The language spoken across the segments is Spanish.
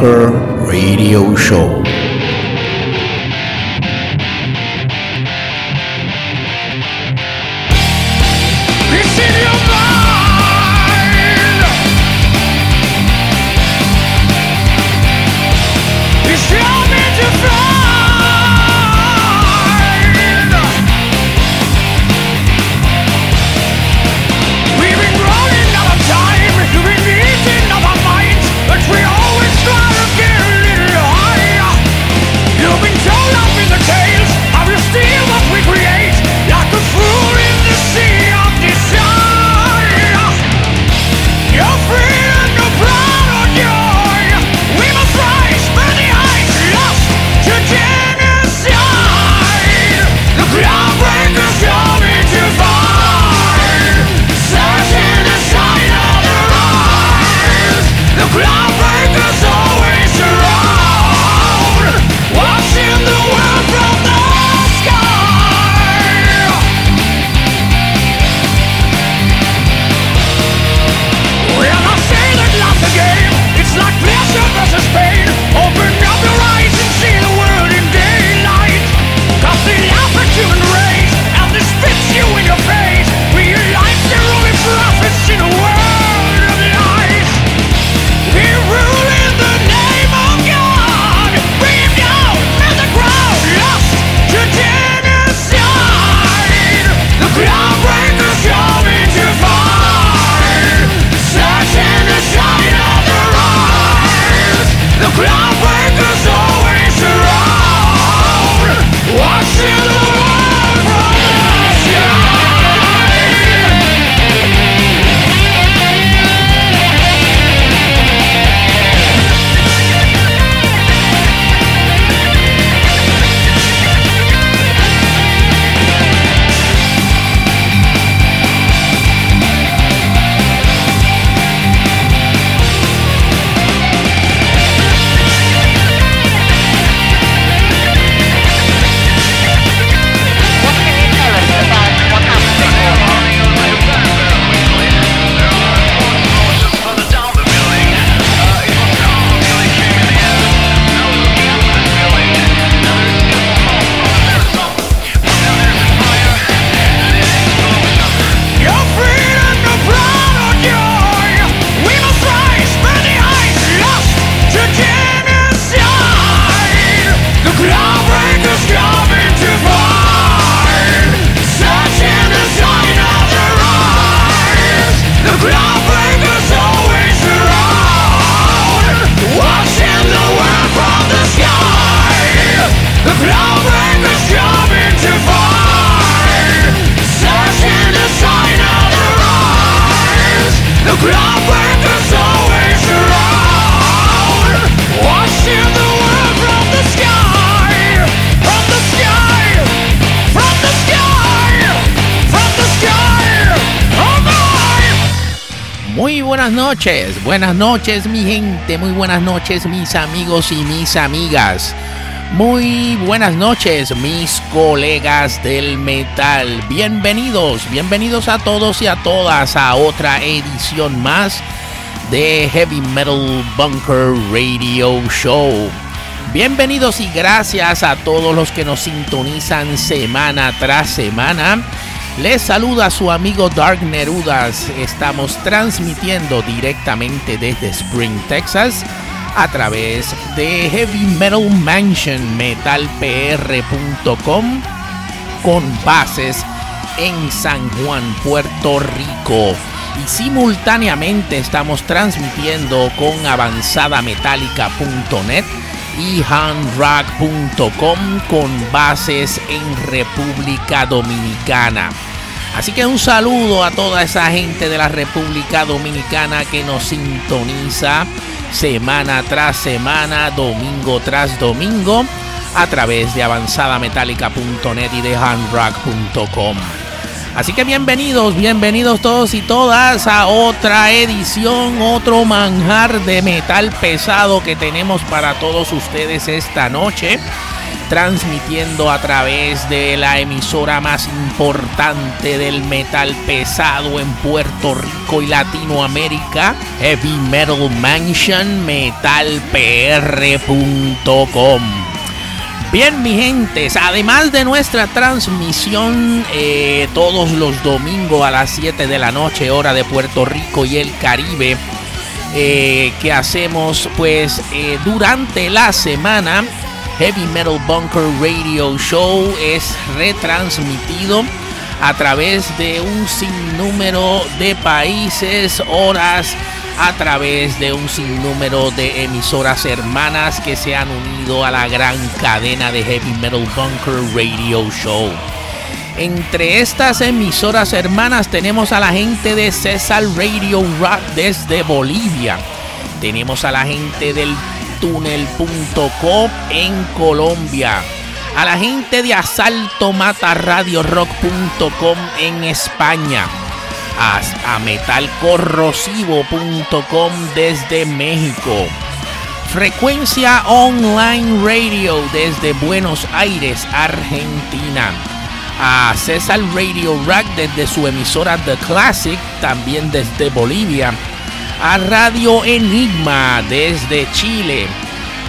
Walker Radio Show. buenas noches, buenas noches mi gente, muy buenas noches mis amigos y mis amigas. Muy buenas noches mis colegas del metal. Bienvenidos, bienvenidos a todos y a todas a otra edición más de Heavy Metal Bunker Radio Show. Bienvenidos y gracias a todos los que nos sintonizan semana tras semana les saluda a su amigo Dark Nerudas. Estamos transmitiendo directamente desde Spring, Texas, a través de Heavy Metal Mansion metalpr.com con bases en San Juan, Puerto Rico. Y simultáneamente estamos transmitiendo con avanzadametallica.net y handrock.com con bases en República Dominicana. Así que un saludo a toda esa gente de la República Dominicana que nos sintoniza semana tras semana, domingo tras domingo, a través de avanzadametálica.net y de handrock.com. Así que bienvenidos, bienvenidos todos y todas a otra edición, otro manjar de metal pesado que tenemos para todos ustedes esta noche transmitiendo a través de la emisora más importante del metal pesado en Puerto Rico y Latinoamérica, Heavy Metal Mansion, metalpr.com. Bien, mi gente, además de nuestra transmisión eh, todos los domingos a las 7 de la noche, hora de Puerto Rico y el Caribe, eh, que hacemos pues eh, durante la semana Heavy Metal Bunker Radio Show es retransmitido a través de un sinnúmero de países, horas, a través de un sinnúmero de emisoras hermanas que se han unido a la gran cadena de Heavy Metal Bunker Radio Show. Entre estas emisoras hermanas tenemos a la gente de César Radio Rock desde Bolivia. Tenemos a la gente del túnel.com en Colombia. A la gente de Asalto Mata Radio Rock.com en España. A, metalcorrosivo.com desde México. Frecuencia Online Radio desde Buenos Aires, Argentina. A César Radio Rock desde su emisora The Classic, también desde Bolivia a Radio Enigma desde Chile,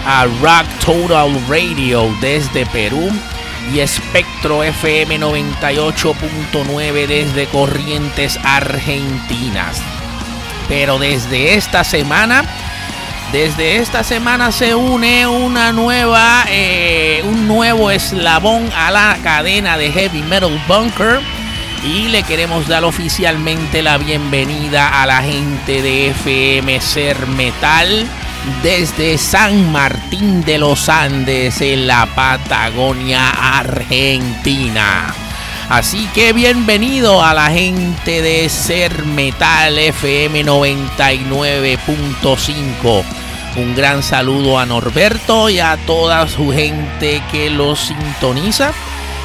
a Rock Total Radio desde Perú y Espectro FM 98.9 desde Corrientes Argentinas. Pero desde esta semana, desde esta semana se une una nueva, eh, un nuevo eslabón a la cadena de Heavy Metal Bunker y le queremos dar oficialmente la bienvenida a la gente de FM Ser Metal desde San Martín de los Andes en la Patagonia Argentina. Así que bienvenido a la gente de Ser Metal FM 99.5. Un gran saludo a Norberto y a toda su gente que lo sintoniza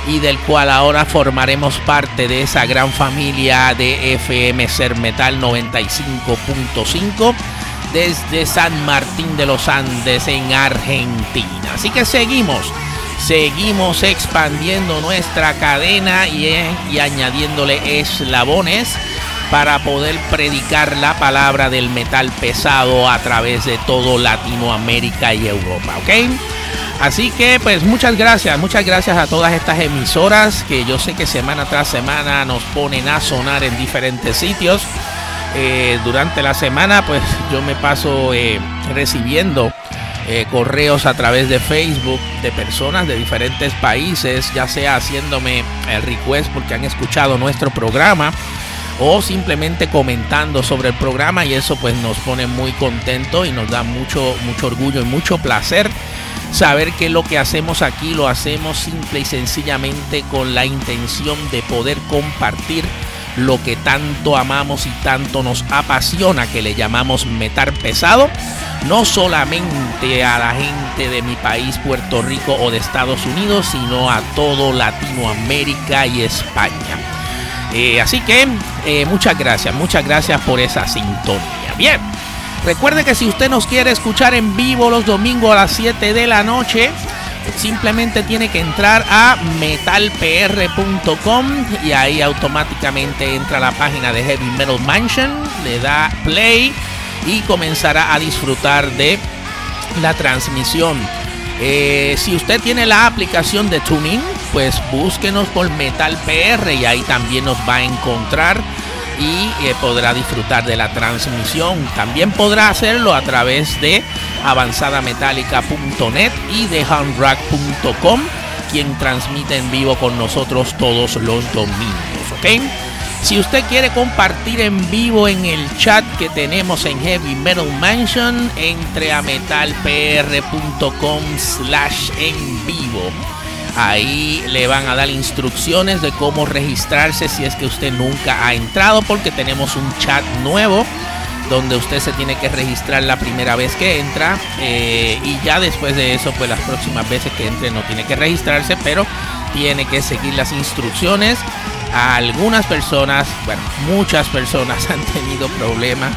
y del cual ahora formaremos parte de esa gran familia de FM Ser Metal 95.5 desde San Martín de los Andes en Argentina. Así que seguimos, seguimos expandiendo nuestra cadena y, y añadiéndole eslabones para poder predicar la palabra del metal pesado a través de todo Latinoamérica y Europa, ¿ok? Así que pues muchas gracias, muchas gracias a todas estas emisoras que yo sé que semana tras semana nos ponen a sonar en diferentes sitios. Eh, durante la semana pues yo me paso eh, recibiendo eh, correos a través de Facebook de personas de diferentes países, ya sea haciéndome el request porque han escuchado nuestro programa o simplemente comentando sobre el programa y eso pues nos pone muy contento y nos da mucho mucho orgullo y mucho placer saber que lo que hacemos aquí lo hacemos simple y sencillamente con la intención de poder compartir lo que tanto amamos y tanto nos apasiona que le llamamos metal pesado, no solamente a la gente de mi país, Puerto Rico o de Estados Unidos, sino a todo Latinoamérica y España. Eh, así que eh, muchas gracias, muchas gracias por esa sintonía. Bien. Recuerde que si usted nos quiere escuchar en vivo los domingos a las 7 de la noche, simplemente tiene que entrar a metalpr.com y ahí automáticamente entra a la página de Heavy Metal Mansion, le da play y comenzará a disfrutar de la transmisión. Eh, si usted tiene la aplicación de Tuning, pues búsquenos por Metal PR y ahí también nos va a encontrar y eh, podrá disfrutar de la transmisión. También podrá hacerlo a través de avanzadametálica.net y de handrack.com, quien transmite en vivo con nosotros todos los domingos. ¿ok? Si usted quiere compartir en vivo en el chat que tenemos en Heavy Metal Mansion, entre a metalpr.com slash en vivo. Ahí le van a dar instrucciones de cómo registrarse si es que usted nunca ha entrado porque tenemos un chat nuevo donde usted se tiene que registrar la primera vez que entra eh, y ya después de eso pues las próximas veces que entre no tiene que registrarse pero tiene que seguir las instrucciones. Algunas personas bueno muchas personas han tenido problemas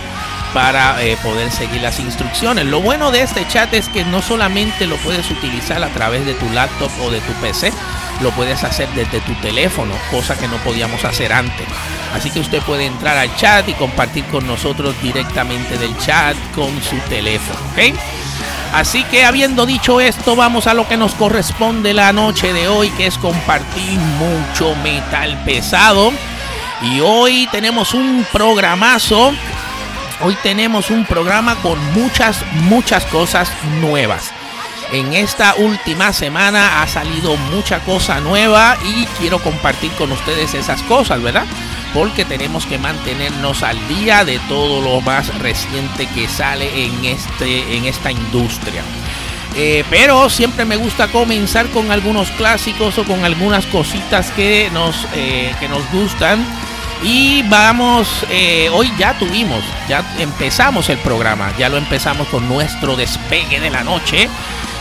para eh, poder seguir las instrucciones. Lo bueno de este chat es que no solamente lo puedes utilizar a través de tu laptop o de tu PC, lo puedes hacer desde tu teléfono, cosa que no podíamos hacer antes. Así que usted puede entrar al chat y compartir con nosotros directamente del chat con su teléfono. Así que habiendo dicho esto, vamos a lo que nos corresponde la noche de hoy, que es compartir mucho metal pesado. Y hoy tenemos un programazo Hoy tenemos un programa con muchas, muchas cosas nuevas. En esta última semana ha salido mucha cosa nueva y quiero compartir con ustedes esas cosas, ¿verdad? Porque tenemos que mantenernos al día de todo lo más reciente que sale en, este, en esta industria. Eh, pero siempre me gusta comenzar con algunos clásicos o con algunas cositas que eh, que nos gustan y vamos, eh, hoy ya tuvimos, ya empezamos el programa, ya lo empezamos con nuestro despegue de la noche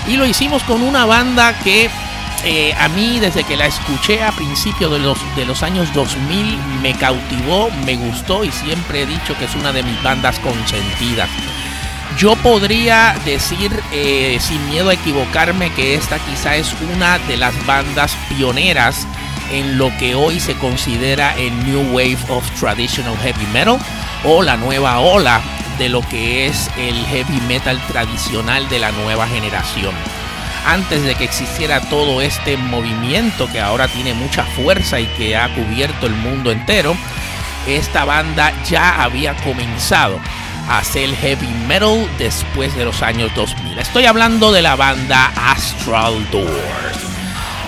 y lo hicimos con una banda que eh, a mí desde que la escuché a principios de los, de los años 2000 me cautivó, me gustó y siempre he dicho que es una de mis bandas consentidas. Yo podría decir eh, sin miedo a equivocarme que esta quizá es una de las bandas pioneras en lo que hoy se considera el New Wave of Traditional Heavy Metal o la nueva ola de lo que es el heavy metal tradicional de la nueva generación. Antes de que existiera todo este movimiento que ahora tiene mucha fuerza y que ha cubierto el mundo entero, esta banda ya había comenzado a hacer heavy metal después de los años 2000. Estoy hablando de la banda Astral Doors.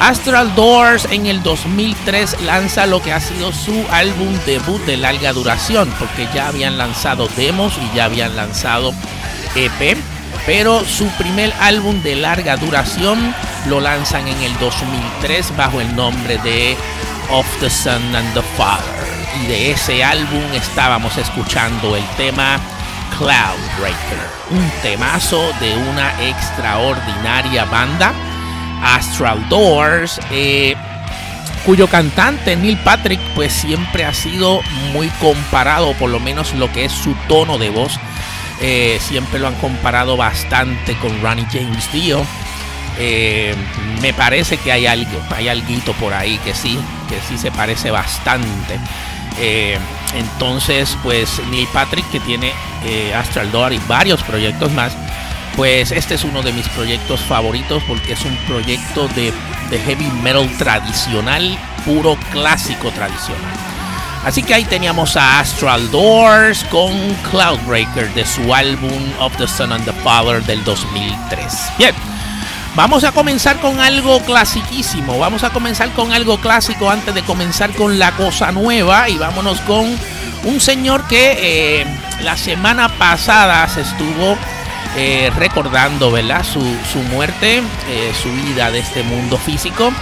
Astral Doors en el 2003 lanza lo que ha sido su álbum debut de larga duración, porque ya habían lanzado demos y ya habían lanzado EP, pero su primer álbum de larga duración lo lanzan en el 2003 bajo el nombre de Of the Sun and the Father. Y de ese álbum estábamos escuchando el tema Cloudbreaker, un temazo de una extraordinaria banda Astral Doors, eh, cuyo cantante Neil Patrick pues siempre ha sido muy comparado, por lo menos lo que es su tono de voz, eh, siempre lo han comparado bastante con Ronnie James Dio. Eh, me parece que hay algo, hay algo por ahí que sí, que sí se parece bastante. entonces, pues Neil Patrick, que tiene Astral Doors y varios proyectos más, pues este es uno de mis proyectos favoritos porque es un proyecto de, heavy metal tradicional, puro clásico tradicional. Así que ahí teníamos a Astral Doors con Cloudbreaker de su álbum Of the Sun and the Power del 2003. Bien, vamos a comenzar con algo clasiquísimo. Vamos a comenzar con algo clásico antes de comenzar con la cosa nueva. Y vámonos con un señor que eh, la semana pasada se estuvo eh, recordando ¿verdad? Su, muerte, eh, su vida de este mundo físico.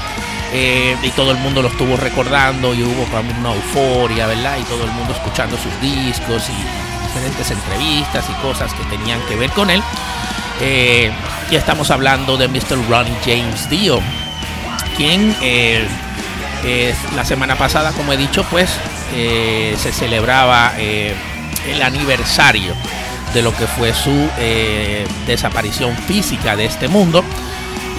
Eh, y todo el mundo lo estuvo recordando y hubo como una euforia, ¿verdad? Y todo el mundo escuchando sus discos y diferentes entrevistas y cosas que tenían que ver con él. y estamos hablando de Mr. Ronnie James Dio, quien la semana pasada, como he dicho, pues se celebraba el aniversario de lo que fue su eh, desaparición física de este mundo.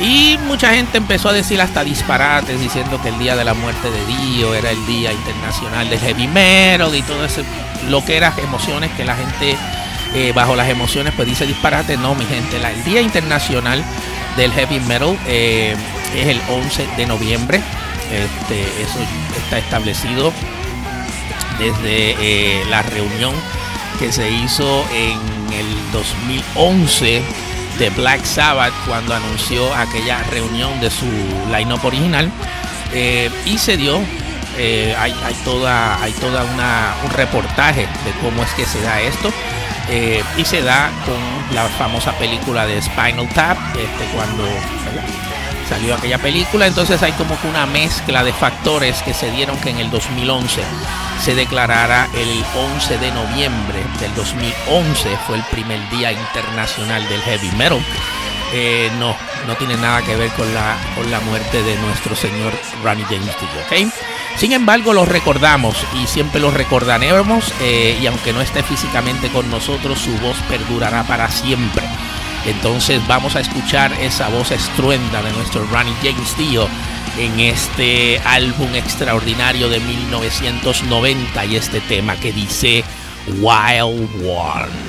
Y mucha gente empezó a decir hasta disparates, diciendo que el día de la muerte de Dio era el día internacional del heavy metal y todo eso, lo que eran emociones que la gente eh, bajo las emociones pues dice disparate. No, mi gente, el día internacional del heavy metal eh, es el 11 de noviembre. Este, eso está establecido desde la reunión que se hizo en el 2011 de Black Sabbath cuando anunció aquella reunión de su line-up original eh, y se dio eh, hay, hay toda, hay toda una, un reportaje de cómo es que se da esto. Eh, y se da con la famosa película de Spinal Tap, este, cuando salió aquella película. Entonces hay como que una mezcla de factores que se dieron que en el 2011 se declarara el 11 de noviembre del 2011 fue el primer día internacional del heavy metal. Eh, no, no tiene nada que ver con la, con la muerte de nuestro señor Ronnie James Dio, ¿ok? Sin embargo, lo recordamos y siempre lo recordaremos eh, y aunque no esté físicamente con nosotros, su voz perdurará para siempre. Entonces vamos a escuchar esa voz estruenda de nuestro Ronnie James Dio en este álbum extraordinario de 1990 y este tema que dice Wild One.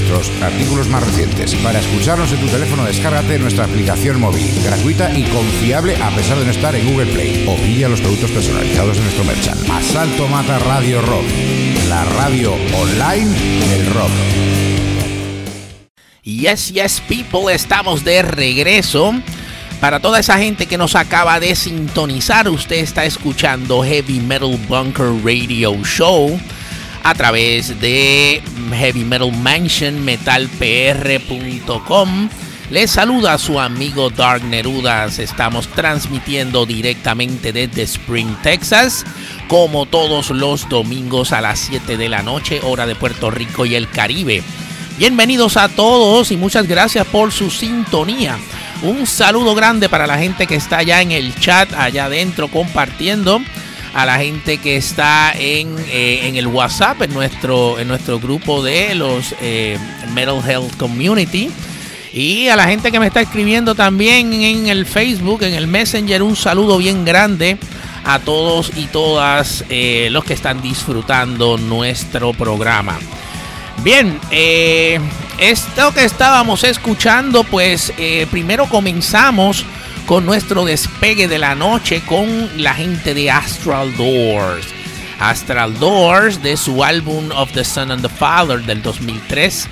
nuestros artículos más recientes. Para escucharnos en tu teléfono, descárgate nuestra aplicación móvil, gratuita y confiable a pesar de no estar en Google Play. O pilla los productos personalizados en nuestro merchant. Asalto Mata Radio Rock, la radio online del rock. Yes, yes, people, estamos de regreso. Para toda esa gente que nos acaba de sintonizar, usted está escuchando Heavy Metal Bunker Radio Show a través de Heavy Metal Mansion, metalpr.com. Les saluda su amigo Dark Nerudas. Estamos transmitiendo directamente desde Spring, Texas, como todos los domingos a las 7 de la noche, hora de Puerto Rico y el Caribe. Bienvenidos a todos y muchas gracias por su sintonía. Un saludo grande para la gente que está allá en el chat, allá adentro compartiendo. A la gente que está en, eh, en el WhatsApp, en nuestro, en nuestro grupo de los eh, Metal Health Community. Y a la gente que me está escribiendo también en el Facebook, en el Messenger, un saludo bien grande a todos y todas eh, los que están disfrutando nuestro programa. Bien, esto que estábamos escuchando, pues primero comenzamos con nuestro despegue de la noche con la gente de Astral Doors. Astral Doors de su álbum Of the Son and the Father del 2003.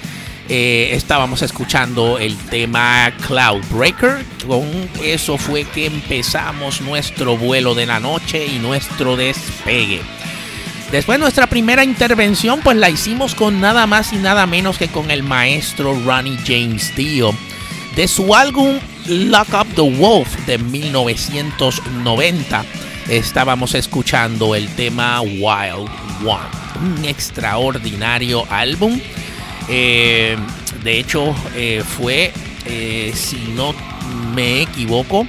eh, estábamos escuchando el tema Cloudbreaker. Con eso fue que empezamos nuestro vuelo de la noche y nuestro despegue. Después nuestra primera intervención pues la hicimos con nada más y nada menos que con el maestro Ronnie James Dio de su álbum Lock Up the Wolf de 1990. Estábamos escuchando el tema Wild One, un extraordinario álbum. Eh, de hecho eh, fue, eh, si no me equivoco,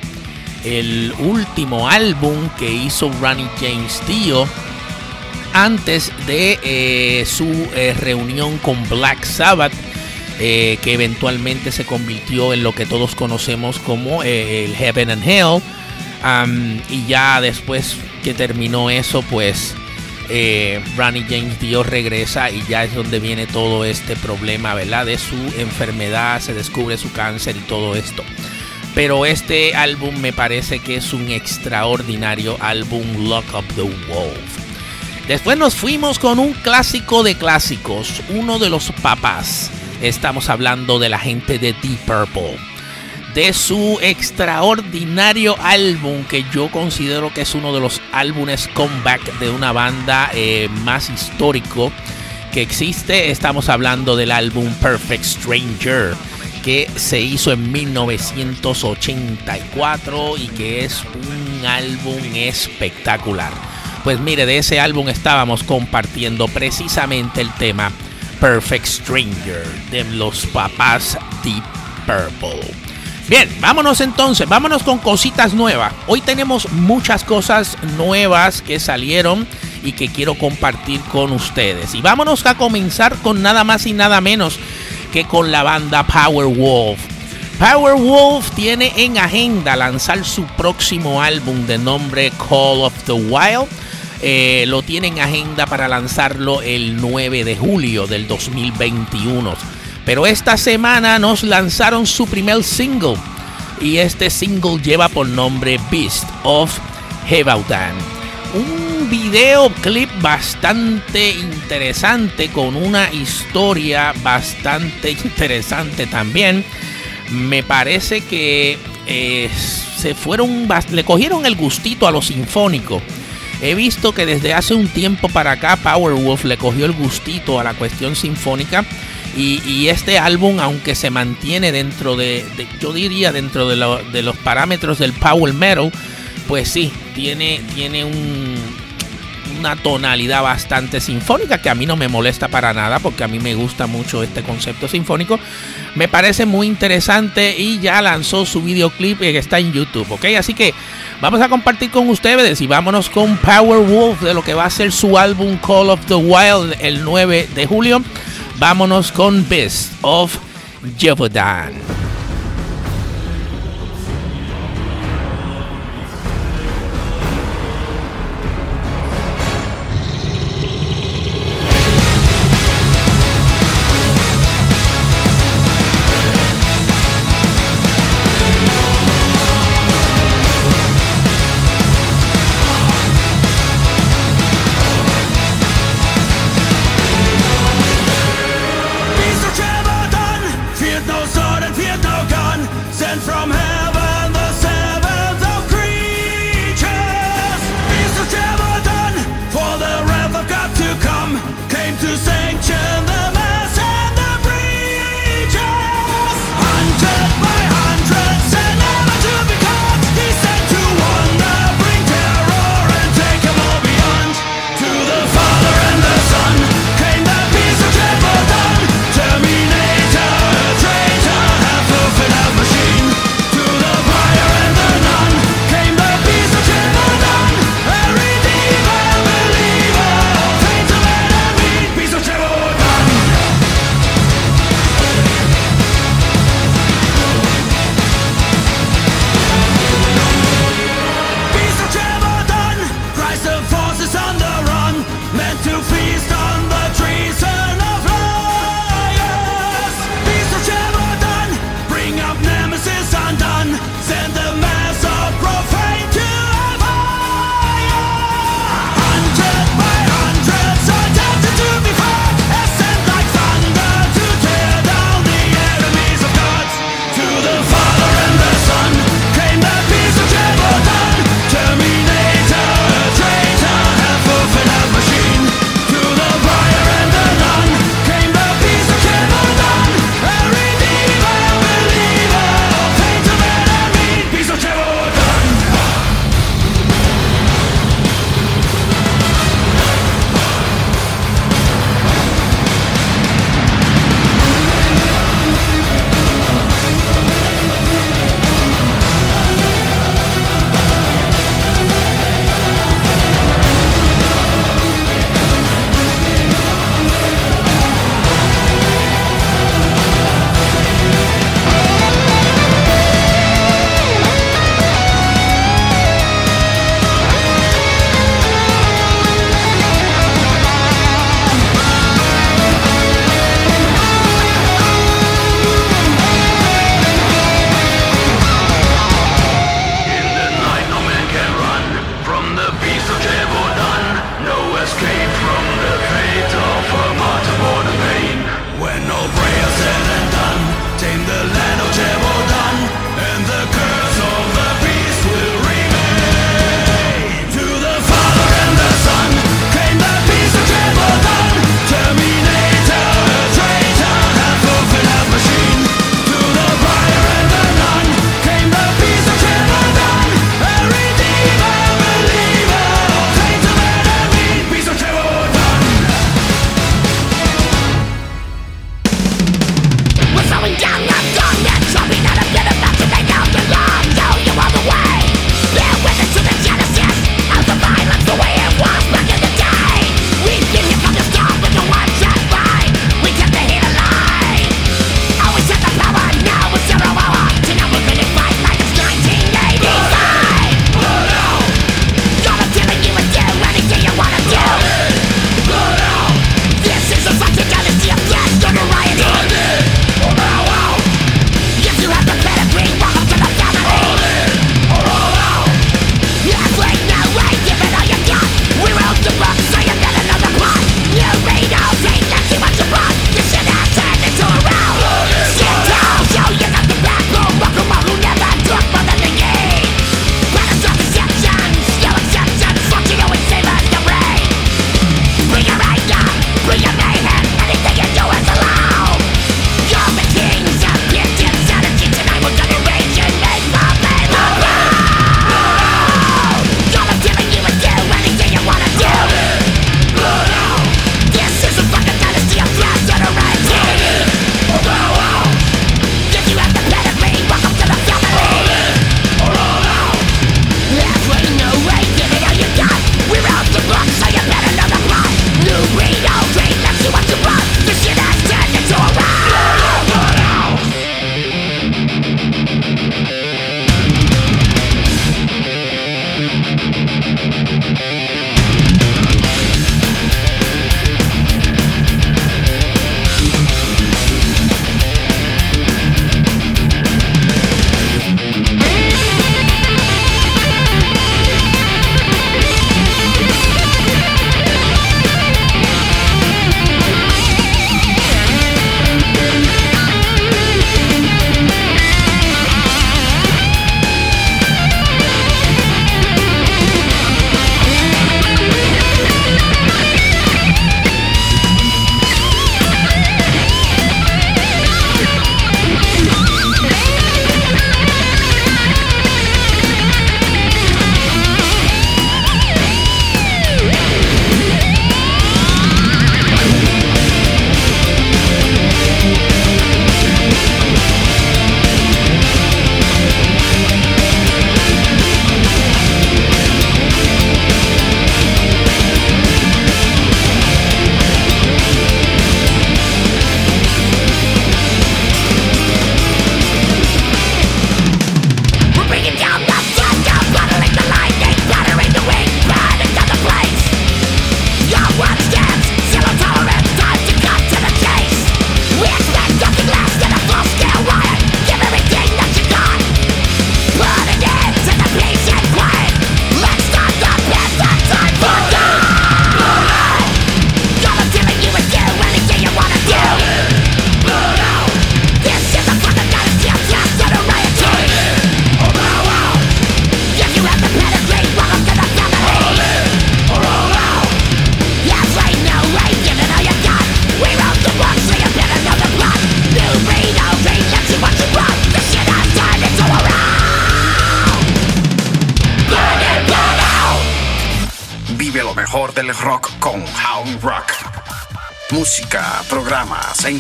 el último álbum que hizo Ronnie James Dio antes de su reunión con Black Sabbath, eh, que eventualmente se convirtió en lo que todos conocemos como eh, el Heaven and Hell. Y ya después que terminó eso, pues eh, Ronnie James Dio regresa y ya es donde viene todo este problema, ¿verdad? De su enfermedad, se descubre su cáncer y todo esto. Pero este álbum me parece que es un extraordinario álbum, Lock Up the Wolf. Después nos fuimos con un clásico de clásicos, uno de los papás. Estamos hablando de la gente de Deep Purple. De su extraordinario álbum que yo considero que es uno de los álbumes comeback de una banda eh, más histórico que existe. Estamos hablando del álbum Perfect Stranger que se hizo en 1984 y que es un álbum espectacular. Pues mire, de ese álbum estábamos compartiendo precisamente el tema Perfect Stranger de los papás Deep Purple. Bien, vámonos entonces, vámonos con cositas nuevas. Hoy tenemos muchas cosas nuevas que salieron y que quiero compartir con ustedes. Y vámonos a comenzar con nada más y nada menos que con la banda Powerwolf. Powerwolf tiene en agenda lanzar su próximo álbum de nombre Call of the Wild. Eh, lo tiene en agenda para lanzarlo el 9 de julio del 2021. Pero esta semana nos lanzaron su primer single. Y este single lleva por nombre Beast of Hebaudan. Un videoclip bastante interesante con una historia bastante interesante también. Me parece que eh, se fueron, le cogieron el gustito a lo sinfónico. He visto que desde hace un tiempo para acá Powerwolf le cogió el gustito a la cuestión sinfónica. Y, este álbum, aunque se mantiene dentro de, yo diría dentro de, de los parámetros del power metal, pues sí, tiene, tiene un, una tonalidad bastante sinfónica que a mí no me molesta para nada porque a mí me gusta mucho este concepto sinfónico. Me parece muy interesante y ya lanzó su videoclip que está en YouTube, ¿ok? Así que vamos a compartir con ustedes y vámonos con Power Wolf de lo que va a ser su álbum Call of the Wild el 9 de julio. Vámonos con Best of Jevodan.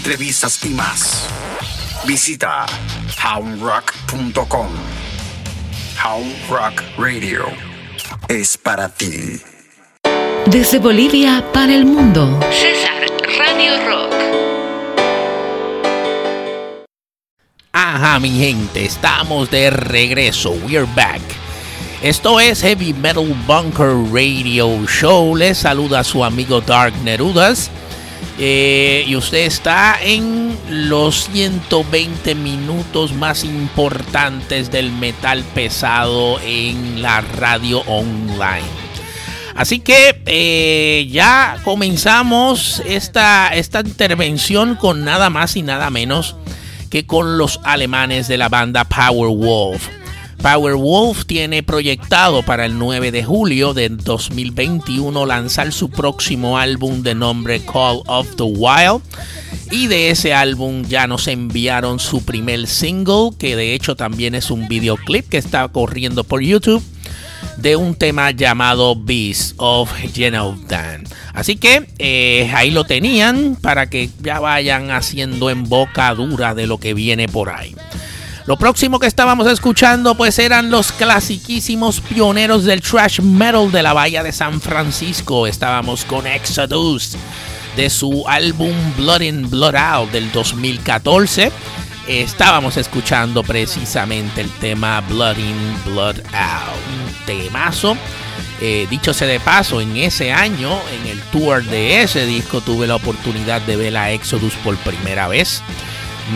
Entrevistas y más. Visita houndrock.com. Hound Rock Radio es para ti. Desde Bolivia para el mundo. César Radio Rock. Ajá, mi gente, estamos de regreso. We're back. Esto es Heavy Metal Bunker Radio Show. Les saluda su amigo Dark Nerudas. Eh, y usted está en los 120 minutos más importantes del metal pesado en la radio online. Así que eh, ya comenzamos esta, esta intervención con nada más y nada menos que con los alemanes de la banda Powerwolf. Powerwolf tiene proyectado para el 9 de julio de 2021 lanzar su próximo álbum de nombre Call of the Wild. Y de ese álbum ya nos enviaron su primer single, que de hecho también es un videoclip que está corriendo por YouTube de un tema llamado Beast of Genovan. Así que eh, ahí lo tenían para que ya vayan haciendo en boca dura de lo que viene por ahí. Lo próximo que estábamos escuchando pues eran los clasiquísimos pioneros del thrash metal de la Bahía de San Francisco. Estábamos con Exodus de su álbum Blood in Blood Out del 2014 estábamos escuchando precisamente el tema Blood in, Blood Out. Un temazo. Eh, dicho sea de paso, en ese año, en el tour de ese disco, tuve la oportunidad de ver a Exodus por primera vez.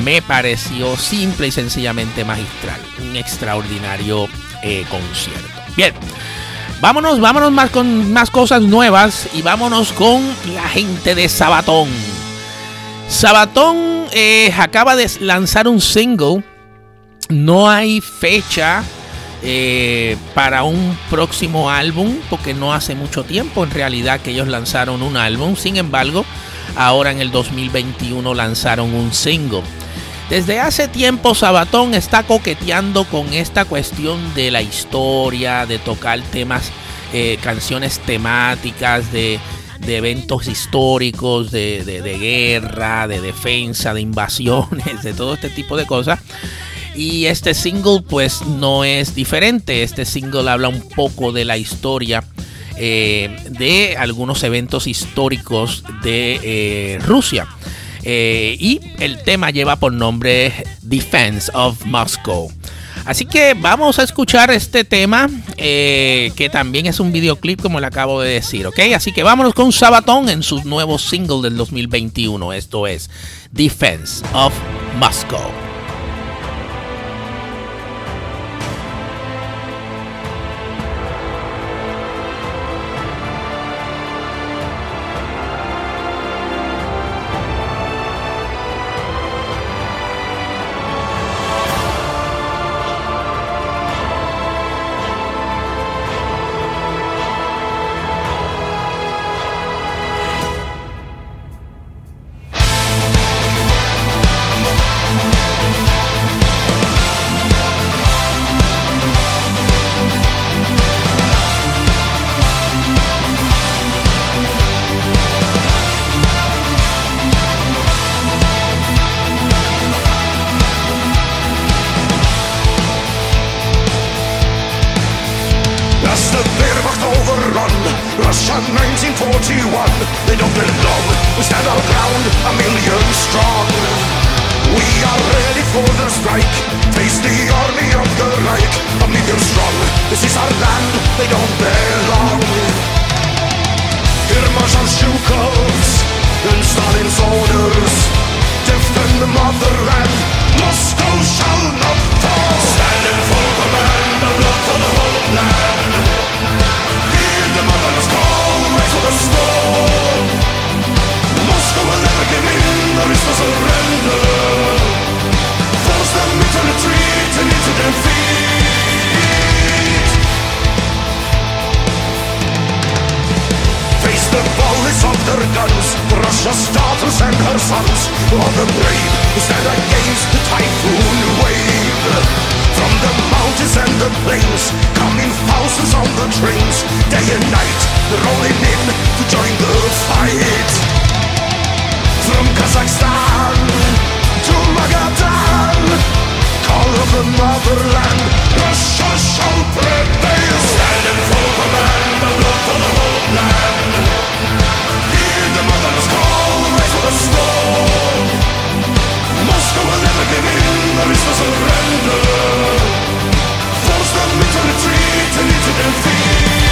Me pareció simple y sencillamente magistral. Un extraordinario eh, concierto. Bien, vámonos, vámonos más con más cosas nuevas y vámonos con la gente de Sabatón. Sabatón eh, acaba de lanzar un single. No hay fecha eh, para un próximo álbum, porque no hace mucho tiempo en realidad que ellos lanzaron un álbum. Sin embargo, ahora en el 2021 lanzaron un single. Desde hace tiempo Sabatón está coqueteando con esta cuestión de la historia, de tocar temas, eh, canciones temáticas, de de eventos históricos, de, guerra, de defensa, de invasiones, de todo este tipo de cosas. Y este single pues no es diferente. Este single habla un poco de la historia eh, de algunos eventos históricos de eh, Rusia. Eh, y el tema lleva por nombre Defense of Moscow. Así que vamos a escuchar este tema, que también es un videoclip, como le acabo de decir, ¿ok? Así que vámonos con Sabaton en su nuevo single del 2021. Esto es Defense of Moscow. On the brave who stand against the typhoon wave From the mountains bounties and the planes, coming thousands on the trains. Day and night, rolling in to join the From Kazakhstan to Magadan, call of the motherland, Russia shall prevail. Standing for command, the blood for the homeland. Hear the mother's call, rise for the storm. Moscow will never give in, there is no surrender. Force them into retreat and into defeat.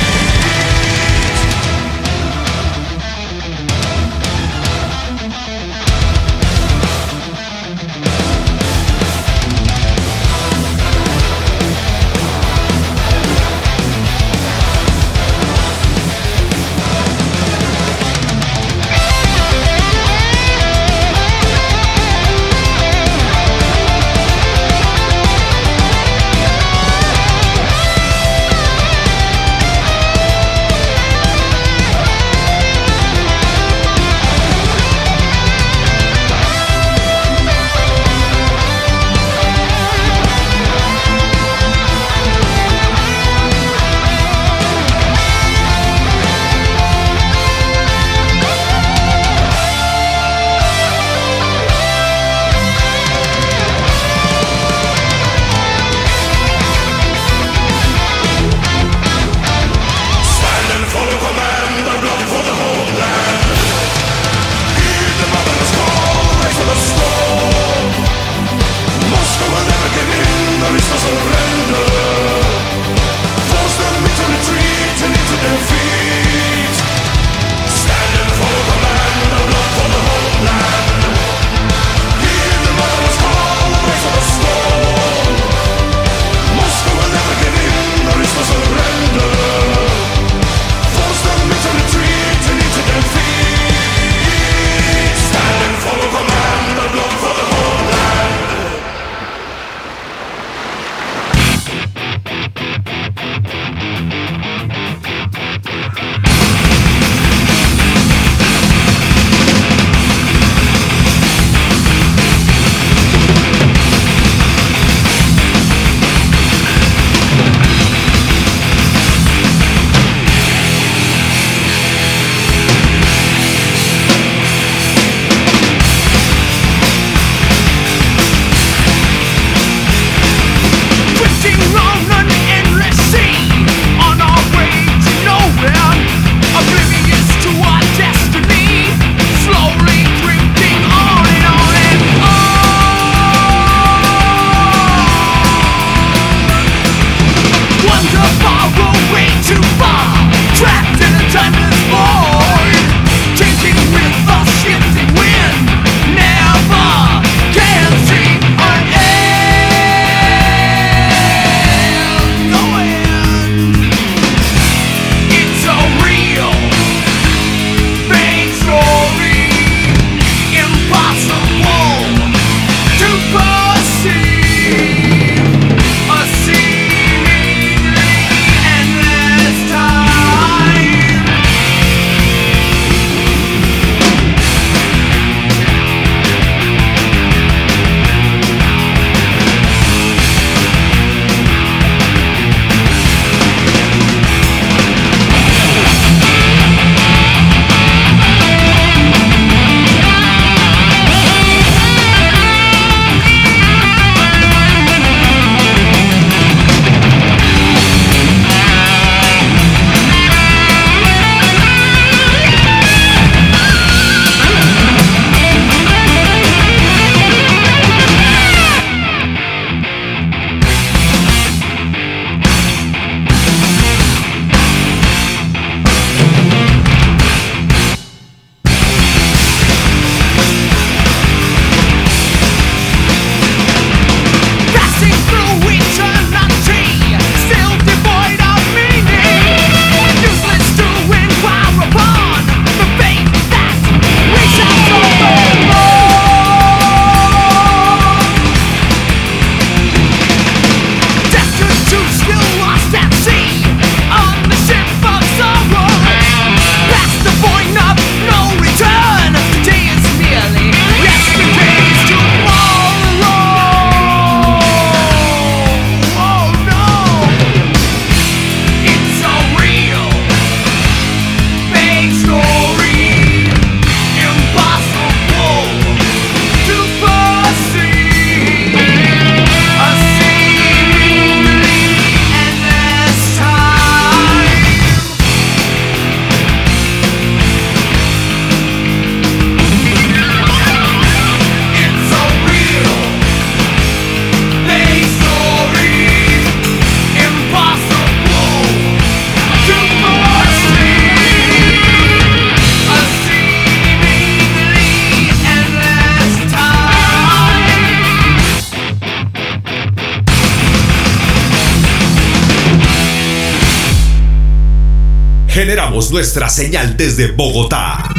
Nuestra señal desde Bogotá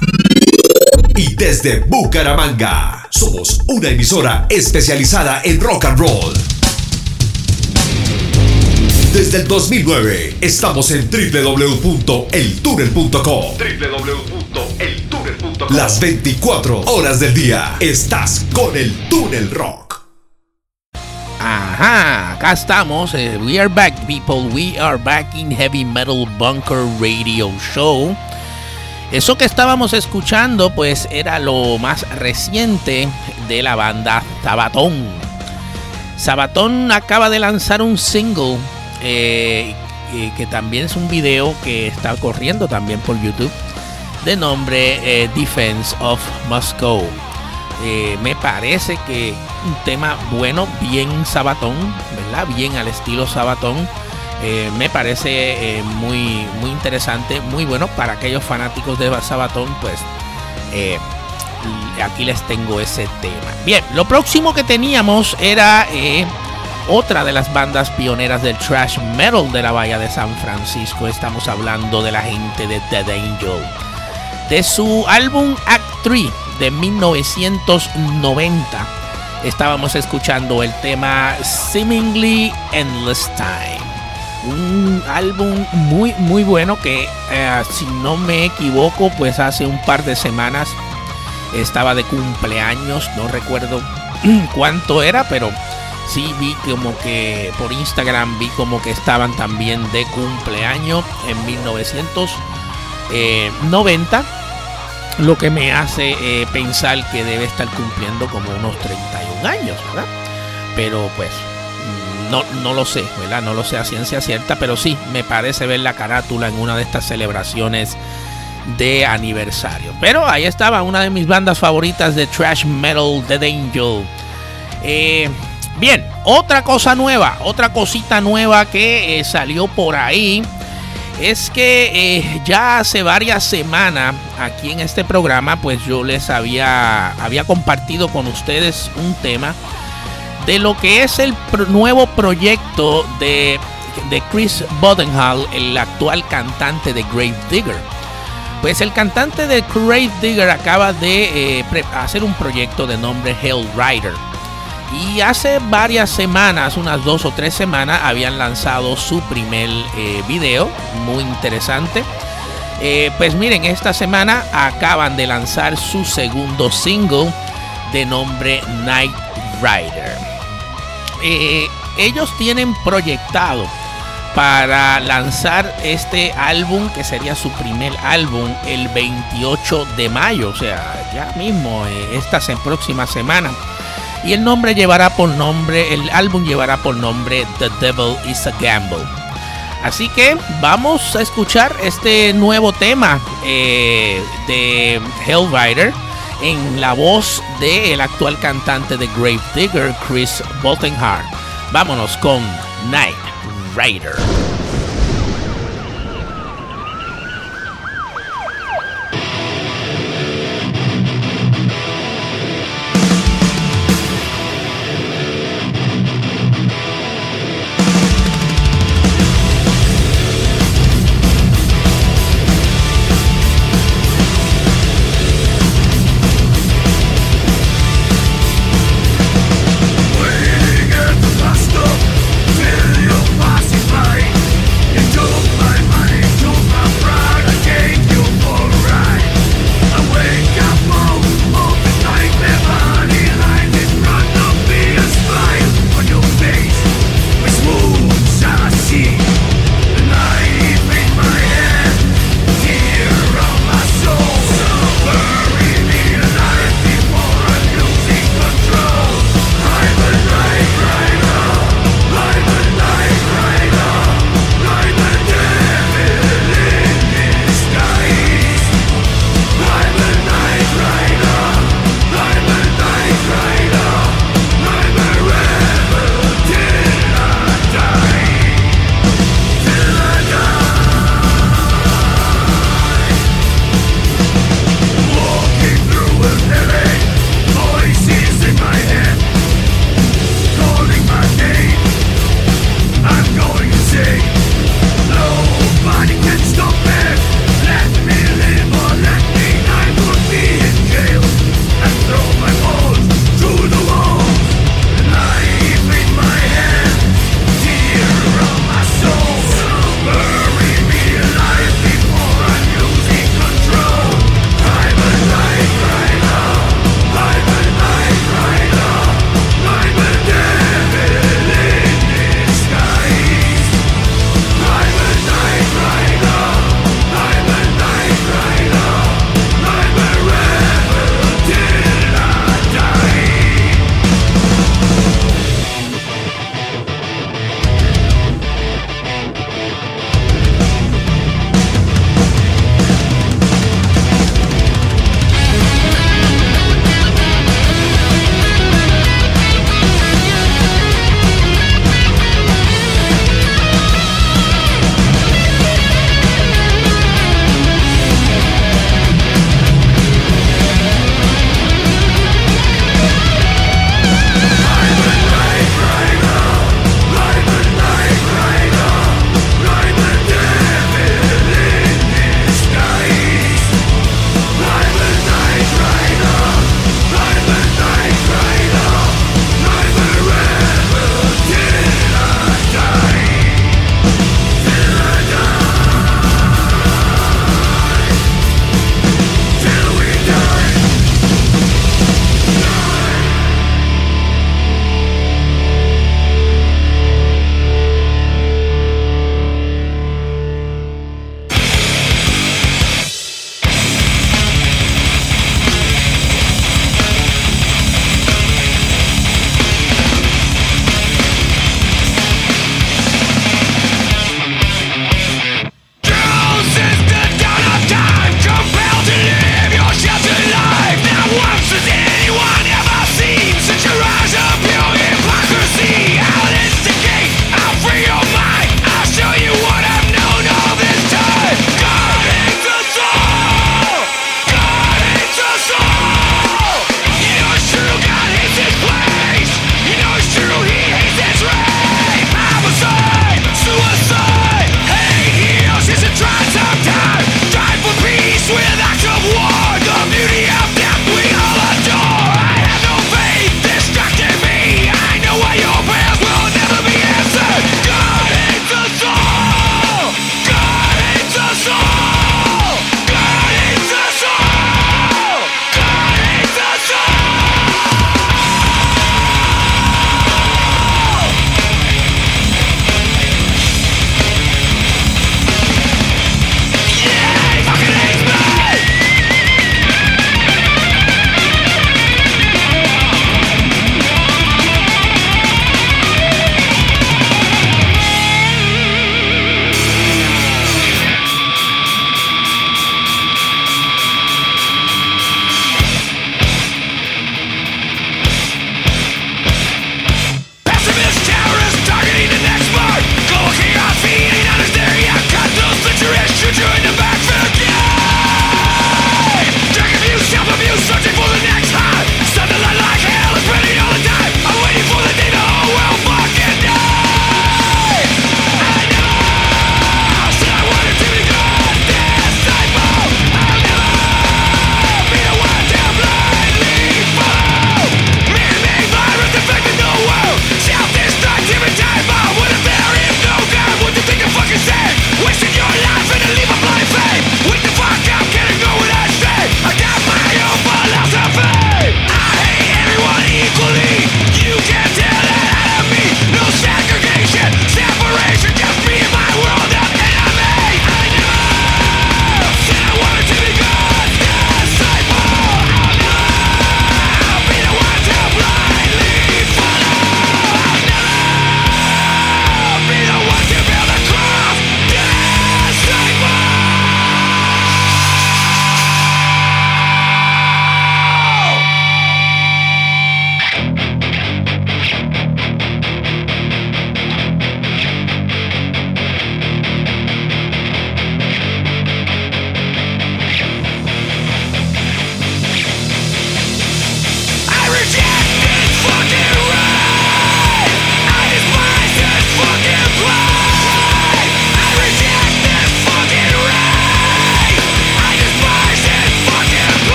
y desde Bucaramanga. Somos una emisora especializada en rock and roll. Desde el 2009 estamos en www.eltunnel.com. www.eltunnel.com. Las 24 horas del día estás con el Túnel Rock. Ajá, acá estamos. eh, we are back, people. We are back in Heavy Metal Bunker Radio Show. Eso que estábamos escuchando, pues era lo más reciente de la banda Sabatón. Sabatón acaba de lanzar un single eh, que también es un video que está corriendo también por YouTube de nombre eh, Defense of Moscow. Eh, me parece que un tema bueno, bien Sabatón, ¿verdad? Bien al estilo Sabatón. Eh, me parece eh, muy, muy interesante, muy bueno para aquellos fanáticos de Sabatón, pues eh, aquí les tengo ese tema. Bien, lo próximo que teníamos era otra de las bandas pioneras del thrash metal de la Bahía de San Francisco. Estamos hablando de la gente de Dead Angel. De su álbum Act 3 de 1990 estábamos escuchando el tema Seemingly Endless Time. Un álbum muy muy bueno que eh, si no me equivoco pues hace un par de semanas estaba de cumpleaños, no recuerdo cuánto era, pero sí vi como que por Instagram vi como que estaban también de cumpleaños en 1990, lo que me hace eh, pensar que debe estar cumpliendo como unos 31 años, ¿verdad? Pero pues no, no lo sé, ¿verdad? No lo sé a ciencia cierta, pero sí me parece ver la carátula en una de estas celebraciones de aniversario. Pero ahí estaba una de mis bandas favoritas de trash metal, Dead Angel. Eh, bien, otra cosa nueva, otra cosita nueva que eh, salió por ahí es que eh, ya hace varias semanas aquí en este programa, pues yo les había, había compartido con ustedes un tema de lo que es el nuevo proyecto de, de Chris Bodenhall, el actual cantante de Grave Digger. Pues el cantante de Grave Digger acaba de eh, hacer un proyecto de nombre Hell Rider. Y hace varias semanas, unas dos o tres semanas, habían lanzado su primer eh, video, muy interesante. Eh, pues miren, esta semana acaban de lanzar su segundo single de nombre Night Rider. Eh, ellos tienen proyectado para lanzar este álbum, que sería su primer álbum, el 28 de mayo, o sea, ya mismo, esta próxima semana. Y el nombre llevará por nombre, el álbum llevará por nombre The Devil is a Gamble. Así que vamos a escuchar este nuevo tema eh, de Hellrider en la voz del actual cantante de Grave Digger, Chris Boltenhart. Vámonos con Night Rider.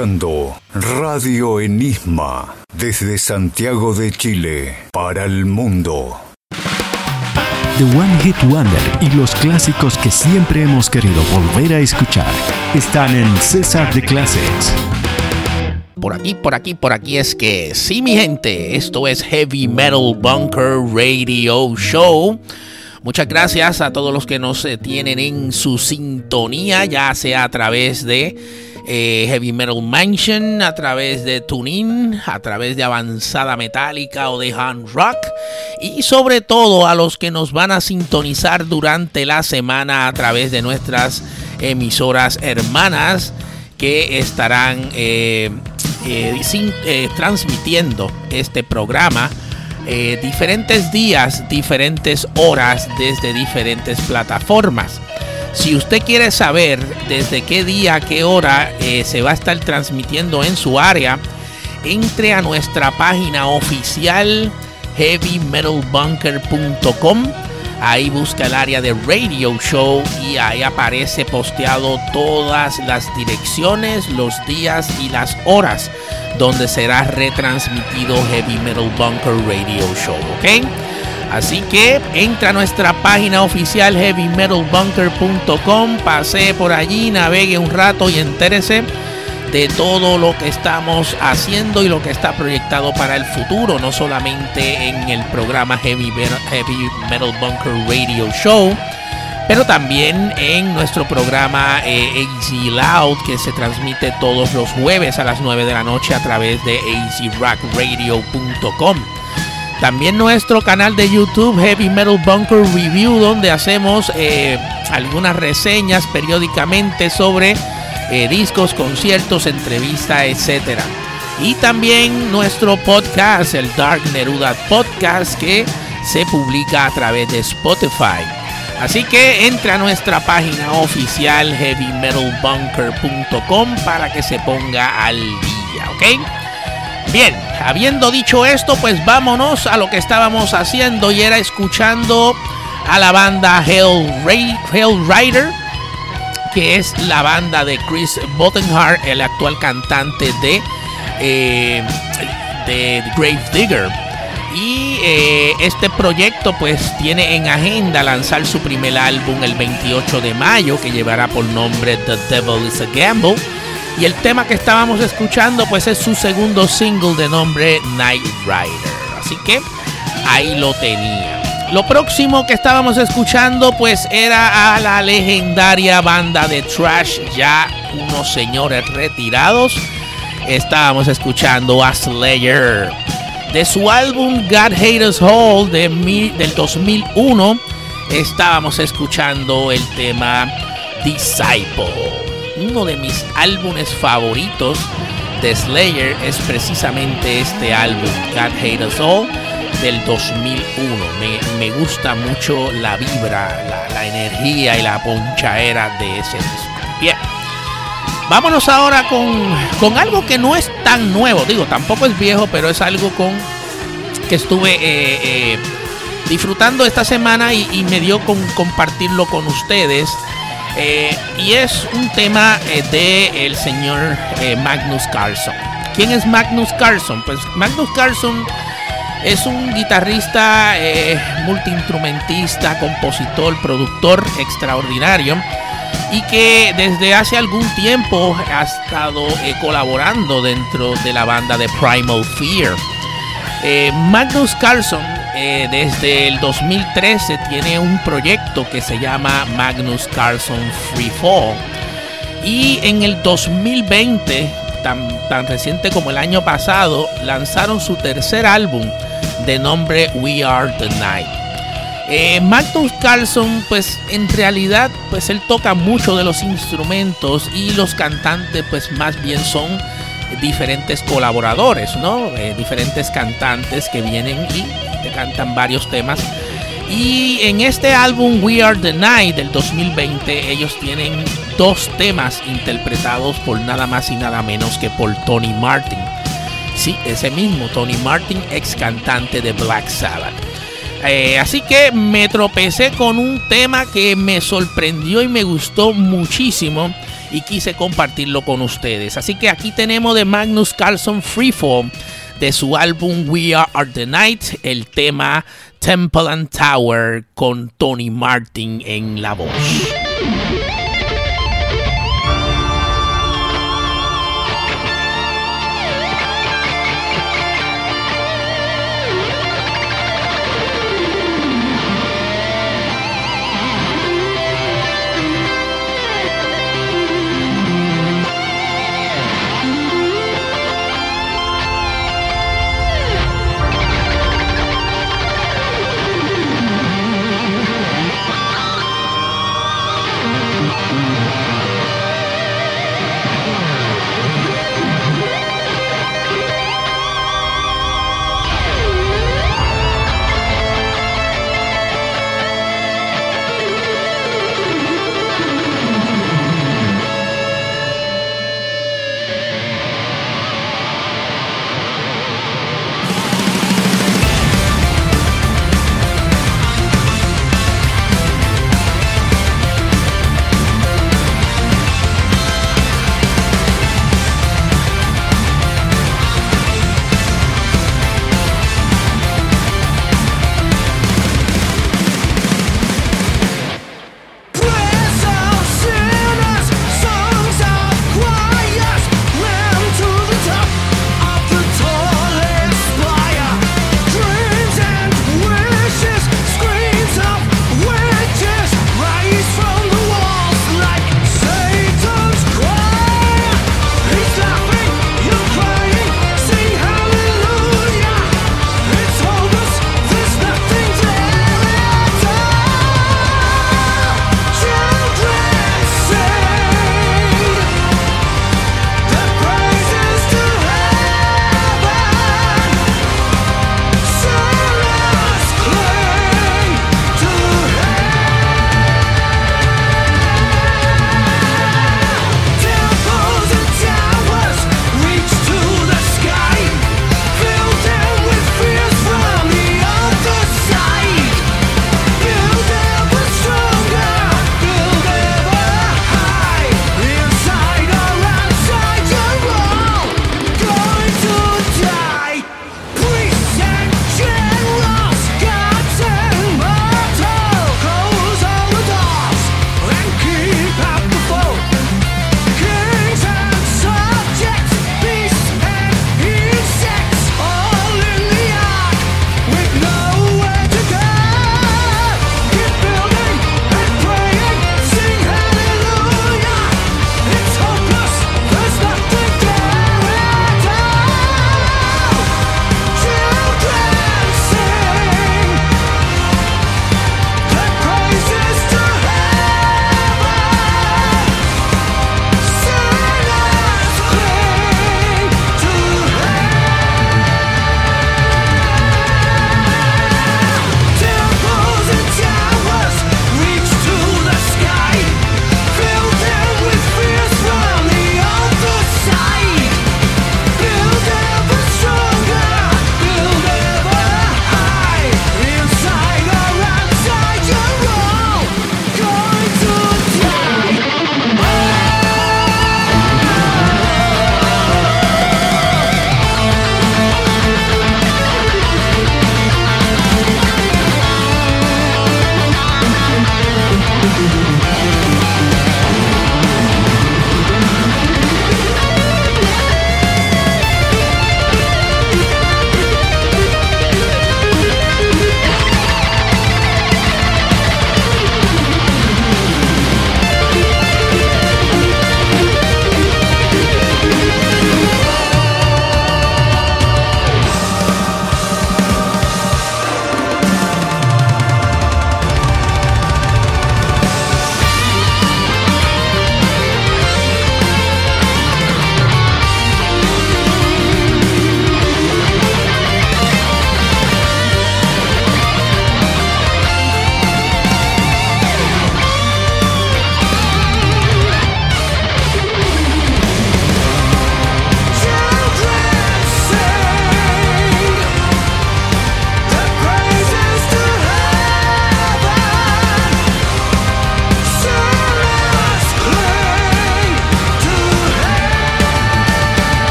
Escuchando Radio Enigma desde Santiago de Chile para el mundo. The One Hit Wonder y los clásicos que siempre hemos querido volver a escuchar están en César de Classics. Por aquí, por aquí, por aquí es que sí, mi gente, esto es Heavy Metal Bunker Radio Show. Muchas gracias a todos los que nos eh, tienen en su sintonía, ya sea a través de eh, Heavy Metal Mansion, a través de TuneIn, a través de Avanzada Metálica o de Han Rock, y sobre todo a los que nos van a sintonizar durante la semana a través de nuestras emisoras hermanas que estarán eh, transmitiendo este programa eh, diferentes días, diferentes horas desde diferentes plataformas. Si usted quiere saber desde qué día, qué hora eh, se va a estar transmitiendo en su área, entre a nuestra página oficial heavymetalbunker.com Ahí busca el área de Radio Show y ahí aparece posteado todas las direcciones, los días y las horas donde será retransmitido Heavy Metal Bunker Radio Show, ¿ok? Así que entra a nuestra página oficial heavymetalbunker.com, pase por allí, navegue un rato y entérese de todo lo que estamos haciendo y lo que está proyectado para el futuro, no solamente en el programa Heavy Metal, Bunker Radio Show, pero también en nuestro programa eh, Loud que se transmite todos los jueves a las 9 de la noche a través de azrockradio.com. También nuestro canal de YouTube Heavy Metal Bunker Review donde hacemos eh, algunas reseñas periódicamente sobre eh, discos, conciertos, entrevistas, etc. Y también nuestro podcast, el Dark Neruda Podcast, que se publica a través de Spotify. Así que entra a nuestra página oficial heavymetalbunker.com para que se ponga al día, ¿ok? Bien, habiendo dicho esto, pues vámonos a lo que estábamos haciendo y era escuchando a la banda Hell, Rider que es la banda de Chris Bottenhart, el actual cantante de, eh, de Grave Digger. Y eh, este proyecto pues tiene en agenda lanzar su primer álbum el 28 de mayo que llevará por nombre The Devil is a Gamble. Y el tema que estábamos escuchando pues es su segundo single de nombre Night Rider. Así que ahí lo tenía. Lo próximo que estábamos escuchando pues era a la legendaria banda de trash, ya unos señores retirados. Estábamos escuchando a Slayer. De su álbum God Hate Us All de del 2001 estábamos escuchando el tema Disciple. Uno de mis álbumes favoritos de Slayer es precisamente este álbum, God Hate Us All del 2001. Me, gusta mucho la vibra, la, energía y la ponchaera de ese disco. Bien, vámonos ahora con, algo que no es tan nuevo. Digo, tampoco es viejo, pero es algo con que estuve eh, eh, disfrutando esta semana y, me dio con compartirlo con ustedes. Eh, y es un tema de el señor Magnus Carlson. ¿Quién es Magnus Carlson? Pues Magnus Carlson es un guitarrista, eh, multiinstrumentista, compositor, productor extraordinario y que desde hace algún tiempo ha estado eh, colaborando dentro de la banda de Primal Fear. Eh, Magnus Carlson desde el 2013 tiene un proyecto que se llama Magnus Carlson Free Fall y en el 2020 tan, tan reciente como el año pasado lanzaron su tercer álbum de nombre We Are the Night. Eh, Magnus Carlson, pues en realidad, pues él toca mucho de los instrumentos y los cantantes, pues más bien son diferentes colaboradores, ¿no? Eh, diferentes cantantes que vienen y te cantan varios temas. Y en este álbum We Are the Night del 2020, ellos tienen dos temas interpretados por nada más y nada menos que por Tony Martin. Sí, ese mismo, Tony Martin, ex cantante de Black Sabbath. Eh, así que me tropecé con un tema que me sorprendió y me gustó muchísimo. y quise compartirlo con ustedes. Así que aquí tenemos de Magnus Carlson Freeform de su álbum We Are the Night el tema Temple and Tower con Tony Martin en la voz.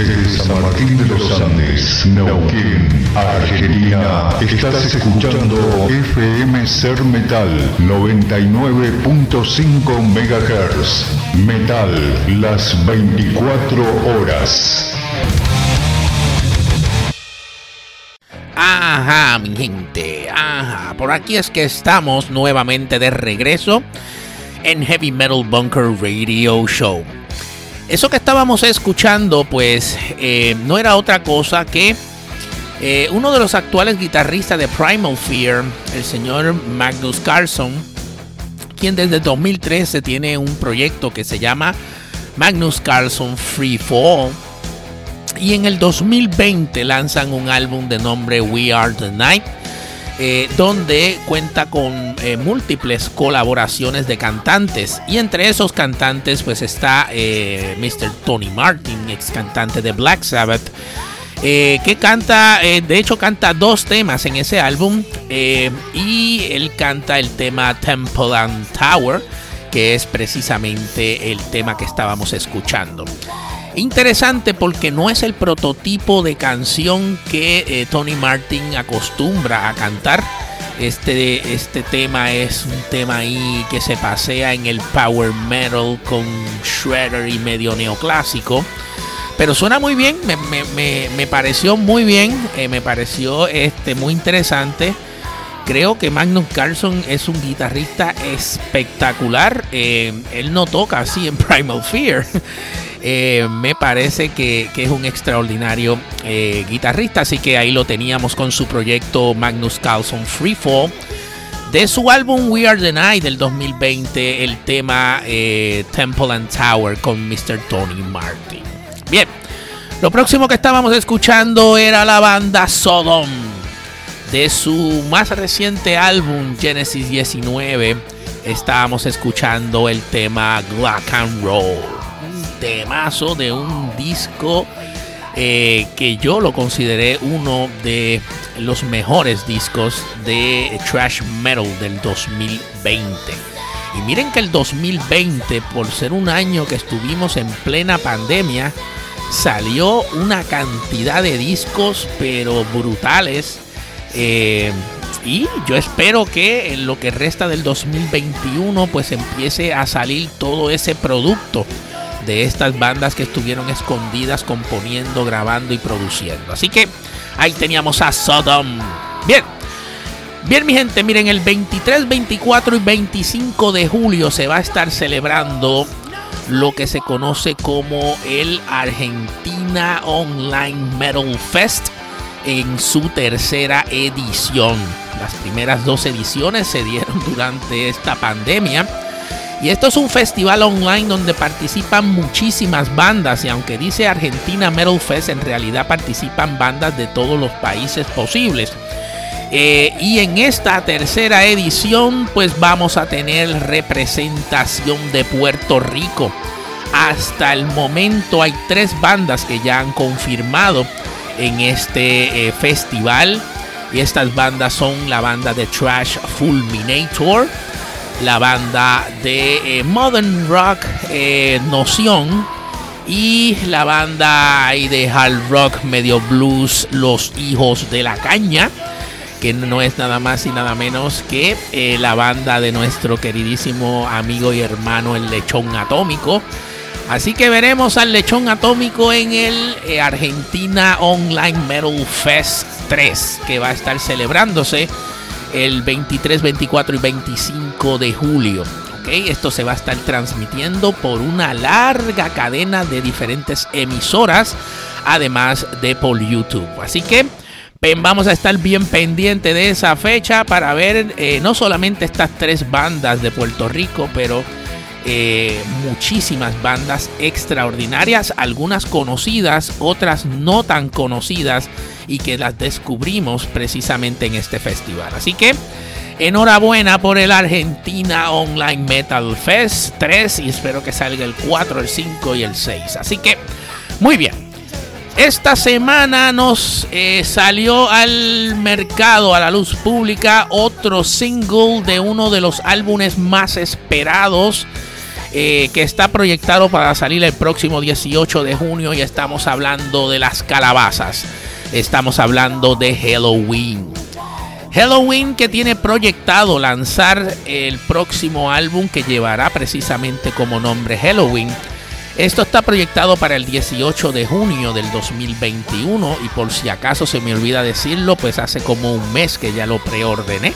Desde San Martín de los Andes, Neuquén, Argentina, estás escuchando FM Ser Metal 99.5 MHz. Metal, las 24 horas. Ajá, mi gente, ajá. Por aquí es que estamos nuevamente de regreso en Heavy Metal Bunker Radio Show. Eso que estábamos escuchando, pues, eh, no era otra cosa que eh, uno de los actuales guitarristas de Primal Fear, el señor Magnus Carlson, quien desde 2013 tiene un proyecto que se llama Magnus Carlson Free Fall. Y en el 2020 lanzan un álbum de nombre We Are the Night eh, donde cuenta con eh, múltiples colaboraciones de cantantes. Y entre esos cantantes pues está eh, Mr. Tony Martin, ex cantante de Black Sabbath. que canta, de hecho canta dos temas en ese álbum y él canta el tema Temple and Tower, que es precisamente el tema que estábamos escuchando. Interesante porque no es el prototipo de canción que eh, Tony Martin acostumbra a cantar. Este, este tema es un tema ahí que se pasea en el power metal con shredder y medio neoclásico. Pero suena muy bien, me, pareció muy bien, eh, me pareció este, muy interesante. Creo que Magnus Carlson es un guitarrista espectacular. Eh, él no toca así en Primal Fear. Eh, me parece que, es un extraordinario eh, guitarrista. Así que ahí lo teníamos con su proyecto Magnus Carlson Freefall. De su álbum We Are the Night del 2020, el tema eh, Temple and Tower con Mr. Tony Martin. Bien, lo próximo que estábamos escuchando era la banda Sodom. De su más reciente álbum Genesis 19, estábamos escuchando el tema Black and Roll temazo de un disco eh, que yo lo consideré uno de los mejores discos de trash metal del 2020. Y miren que el 2020, por ser un año que estuvimos en plena pandemia, salió una cantidad de discos, pero brutales. Eh, y yo espero que en lo que resta del 2021, pues empiece a salir todo ese producto de estas bandas que estuvieron escondidas componiendo, grabando y produciendo. Así que ahí teníamos a Sodom. Bien. Bien, mi gente, miren, el 23, 24 y 25 de julio se va a estar celebrando lo que se conoce como el Argentina Online Metal Fest en su tercera edición. Las primeras dos ediciones se dieron durante esta pandemia y esto es un festival online donde participan muchísimas bandas y aunque dice Argentina Metal Fest, en realidad participan bandas de todos los países posibles. Eh, y en esta tercera edición pues vamos a tener representación de Puerto Rico. Hasta el momento hay tres bandas que ya han confirmado en este eh, festival. Y estas bandas son la banda de Trash Fulminator la banda de eh, Modern Rock eh, Noción y la banda de hard rock medio blues Los Hijos de la Caña que no es nada más y nada menos que eh, la banda de nuestro queridísimo amigo y hermano el Lechón Atómico. Así que veremos al Lechón Atómico en el Argentina Online Metal Fest 3 que va a estar celebrándose el 23, 24 y 25 de julio. ¿okay? Esto se va a estar transmitiendo por una larga cadena de diferentes emisoras, además de por YouTube. Así que vamos a estar bien pendiente de esa fecha para ver eh, no solamente estas tres bandas de Puerto Rico, pero eh, muchísimas bandas extraordinarias, algunas conocidas, otras no tan conocidas y que las descubrimos precisamente en este festival. Así que enhorabuena por el Argentina Online Metal Fest 3 y espero que salga el 4, el 5 y el 6. Así que muy bien. Esta semana nos eh, salió al mercado, a la luz pública, otro single de uno de los álbumes más esperados eh, que está proyectado para salir el próximo 18 de junio y estamos hablando de las calabazas. Estamos hablando de Halloween. Halloween que tiene proyectado lanzar el próximo álbum que llevará precisamente como nombre Halloween esto está proyectado para el 18 de junio del 2021 y por si acaso se me olvida decirlo, pues hace como un mes que ya lo preordené.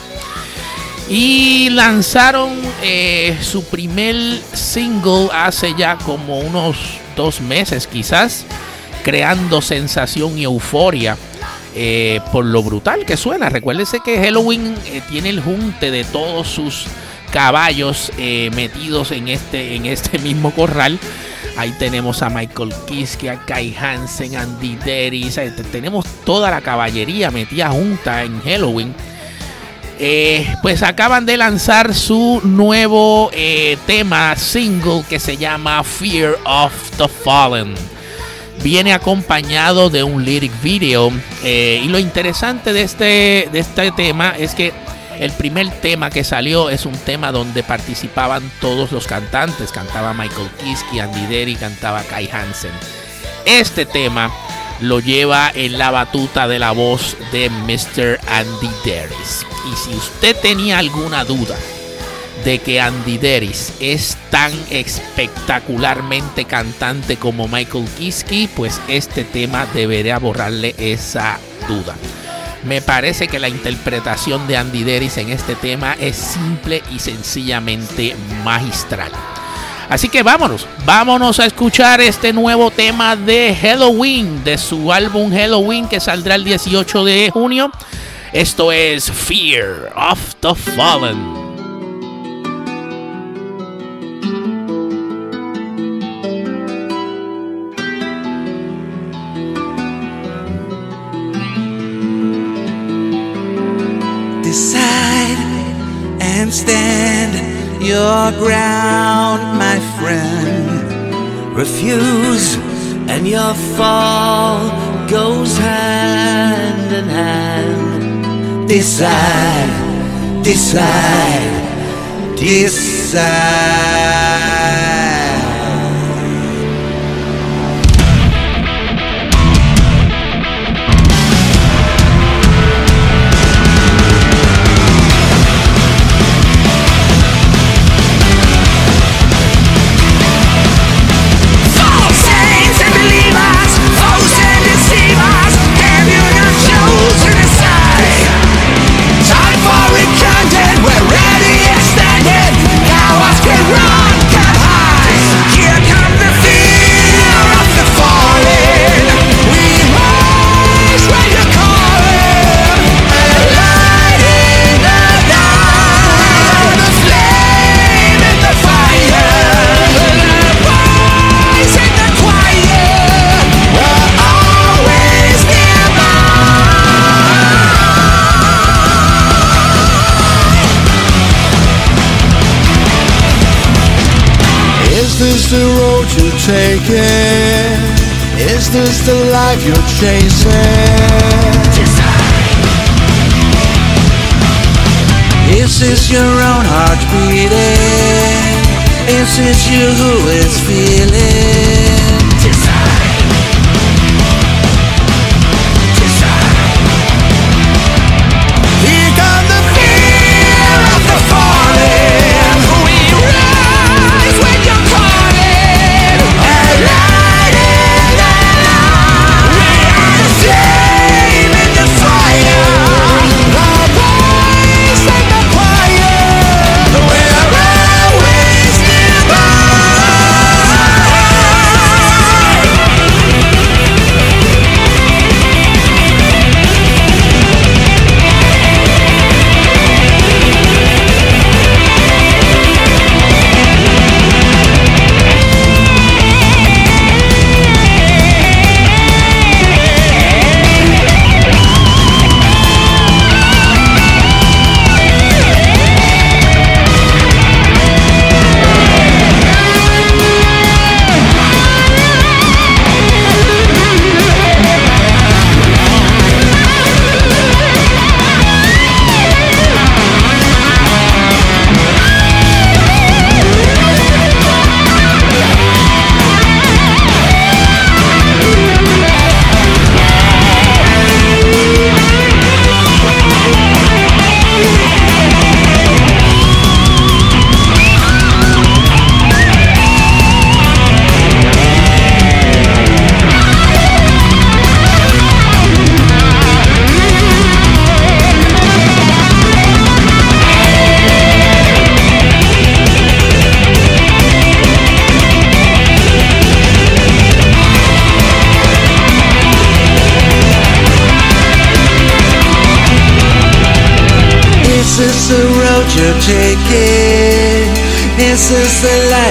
Y lanzaron eh, su primer single hace ya como unos dos meses quizás, creando sensación y euforia. Eh, por lo brutal que suena. Recuérdese que Halloween eh, tiene el junte de todos sus caballos metidos en este, en este mismo corral. Ahí tenemos a Michael Kiske, a Kai Hansen, Andy Deris. Tenemos toda la caballería metida junta en Halloween. Eh, pues acaban de lanzar su nuevo eh, tema single que se llama Fear of the Fallen. Viene acompañado de un lyric video. Eh, y lo interesante de este, de este tema es que el primer tema que salió es un tema donde participaban todos los cantantes. Cantaba Michael Kiske, Andy Derry, cantaba Kai Hansen. Este tema lo lleva en la batuta de la voz de Mr. Andy Deris. Y si usted tenía alguna duda de que Andy Deris es tan espectacularmente cantante como Michael Kiske, pues este tema debería borrarle esa duda. Me parece que la interpretación de Andy Deris en este tema es simple y sencillamente magistral. Así que vámonos, vámonos a escuchar este nuevo tema de Halloween, de su álbum Halloween que saldrá el 18 de junio. Esto es Fear of the Fallen. and stand your ground. Refuse, and your fall goes hand in hand. Decide, decide, decide. Is this the life you're chasing? Is this your own heart beating? Is this you who is feeling?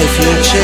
The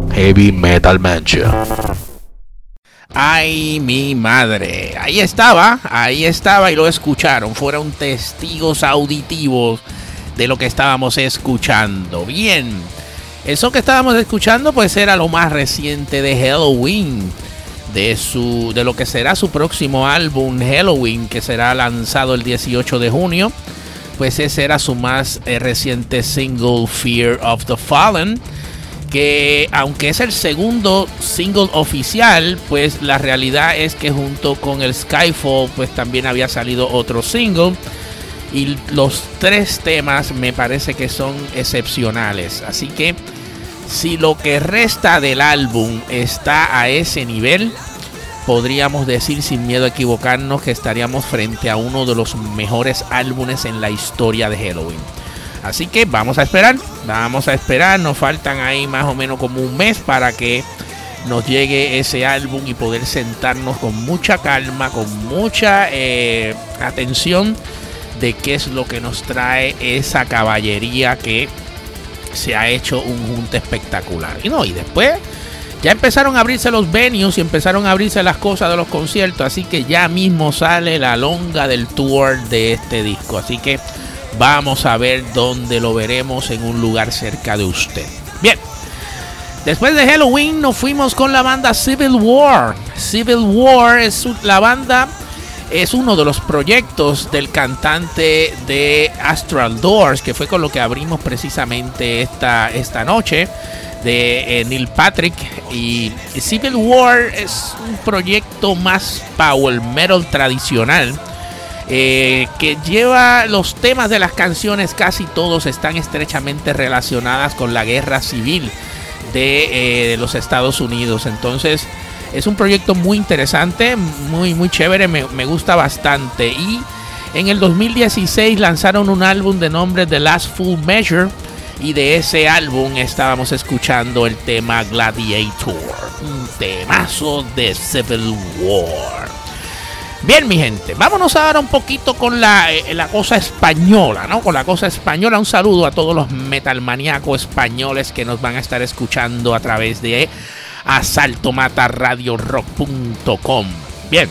Heavy Metal Mancha. Ay, mi madre. Ahí estaba, ahí estaba y lo escucharon. Fueron testigos auditivos de lo que estábamos escuchando. Bien, eso que estábamos escuchando pues era lo más reciente de Halloween. De, su, de lo que será su próximo álbum Halloween que será lanzado el 18 de junio pues ese era su más eh, reciente single Fear of the Fallen que aunque es el segundo single oficial, pues la realidad es que junto con el Skyfall, pues también había salido otro single. Y los tres temas me parece que son excepcionales. Así que si lo que resta del álbum está a ese nivel, podríamos decir sin miedo a equivocarnos que estaríamos frente a uno de los mejores álbumes en la historia de Halloween. Así que vamos a esperar, vamos a esperar, nos faltan ahí más o menos como un mes para que nos llegue ese álbum y poder sentarnos con mucha calma, con mucha eh, atención de qué es lo que nos trae esa caballería que se ha hecho un junte espectacular. Y no, y después ya empezaron a abrirse los venues y empezaron a abrirse las cosas de los conciertos, así que ya mismo sale la longa del tour de este disco. Así que Vamos a ver dónde lo veremos en un lugar cerca de usted. Bien. Después de Halloween nos fuimos con la banda Civil War. Civil War es la banda es uno de los proyectos del cantante de Astral Doors, que fue con lo que abrimos precisamente esta, esta noche, de eh, Neil Patrick. Y Civil War es un proyecto más power metal tradicional eh, que lleva los temas de las canciones, casi todos están estrechamente relacionadas con la guerra civil de, eh, los Estados Unidos. Entonces, es un proyecto muy interesante, muy, muy chévere, me, me, gusta bastante. Y en el 2016 lanzaron un álbum de nombre The Last Full Measure. Y de ese álbum estábamos escuchando el tema Gladiator, un temazo de Civil War. Bien, mi gente, vámonos ahora un poquito con la, eh, la, cosa española, ¿no? Con la cosa española. Un saludo a todos los metalmaníacos españoles que nos van a estar escuchando a través de asaltomataradiorock.com. Bien,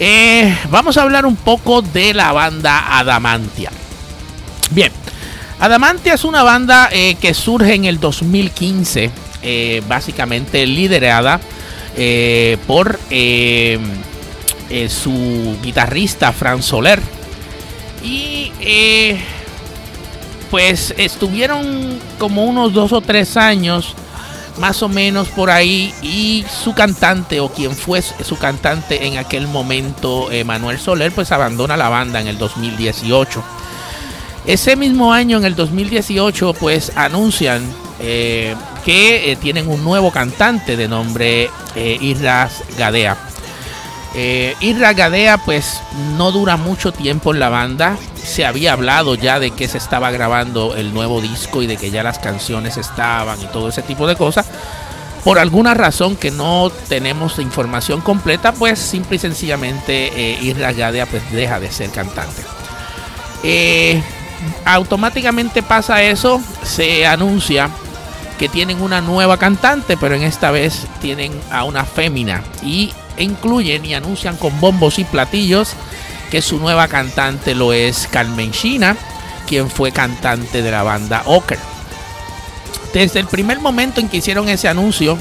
eh, vamos a hablar un poco de la banda Adamantia. Bien, Adamantia es una banda eh, que surge en el 2015, básicamente liderada por eh, su guitarrista Fran Soler. Y eh, pues estuvieron como unos dos o tres años más o menos por ahí y su cantante o quien fue su cantante en aquel momento, Manuel Soler, pues abandona la banda en el 2018. Ese mismo año, en el 2018, pues anuncian eh, que tienen un nuevo cantante de nombre Islas Gadea. Eh, Gadea pues no dura mucho tiempo en la banda. Se había hablado ya de que se estaba grabando el nuevo disco y de que ya las canciones estaban y todo ese tipo de cosas. Por alguna razón que no tenemos información completa, pues simple y sencillamente eh, Irra Gadea pues deja de ser cantante. Eh, automáticamente pasa eso, se anuncia que tienen una nueva cantante, pero en esta vez tienen a una fémina y incluyen y anuncian con bombos y platillos que su nueva cantante lo es Carmen China, quien fue cantante de la banda Oker. Desde el primer momento en que hicieron ese anuncio,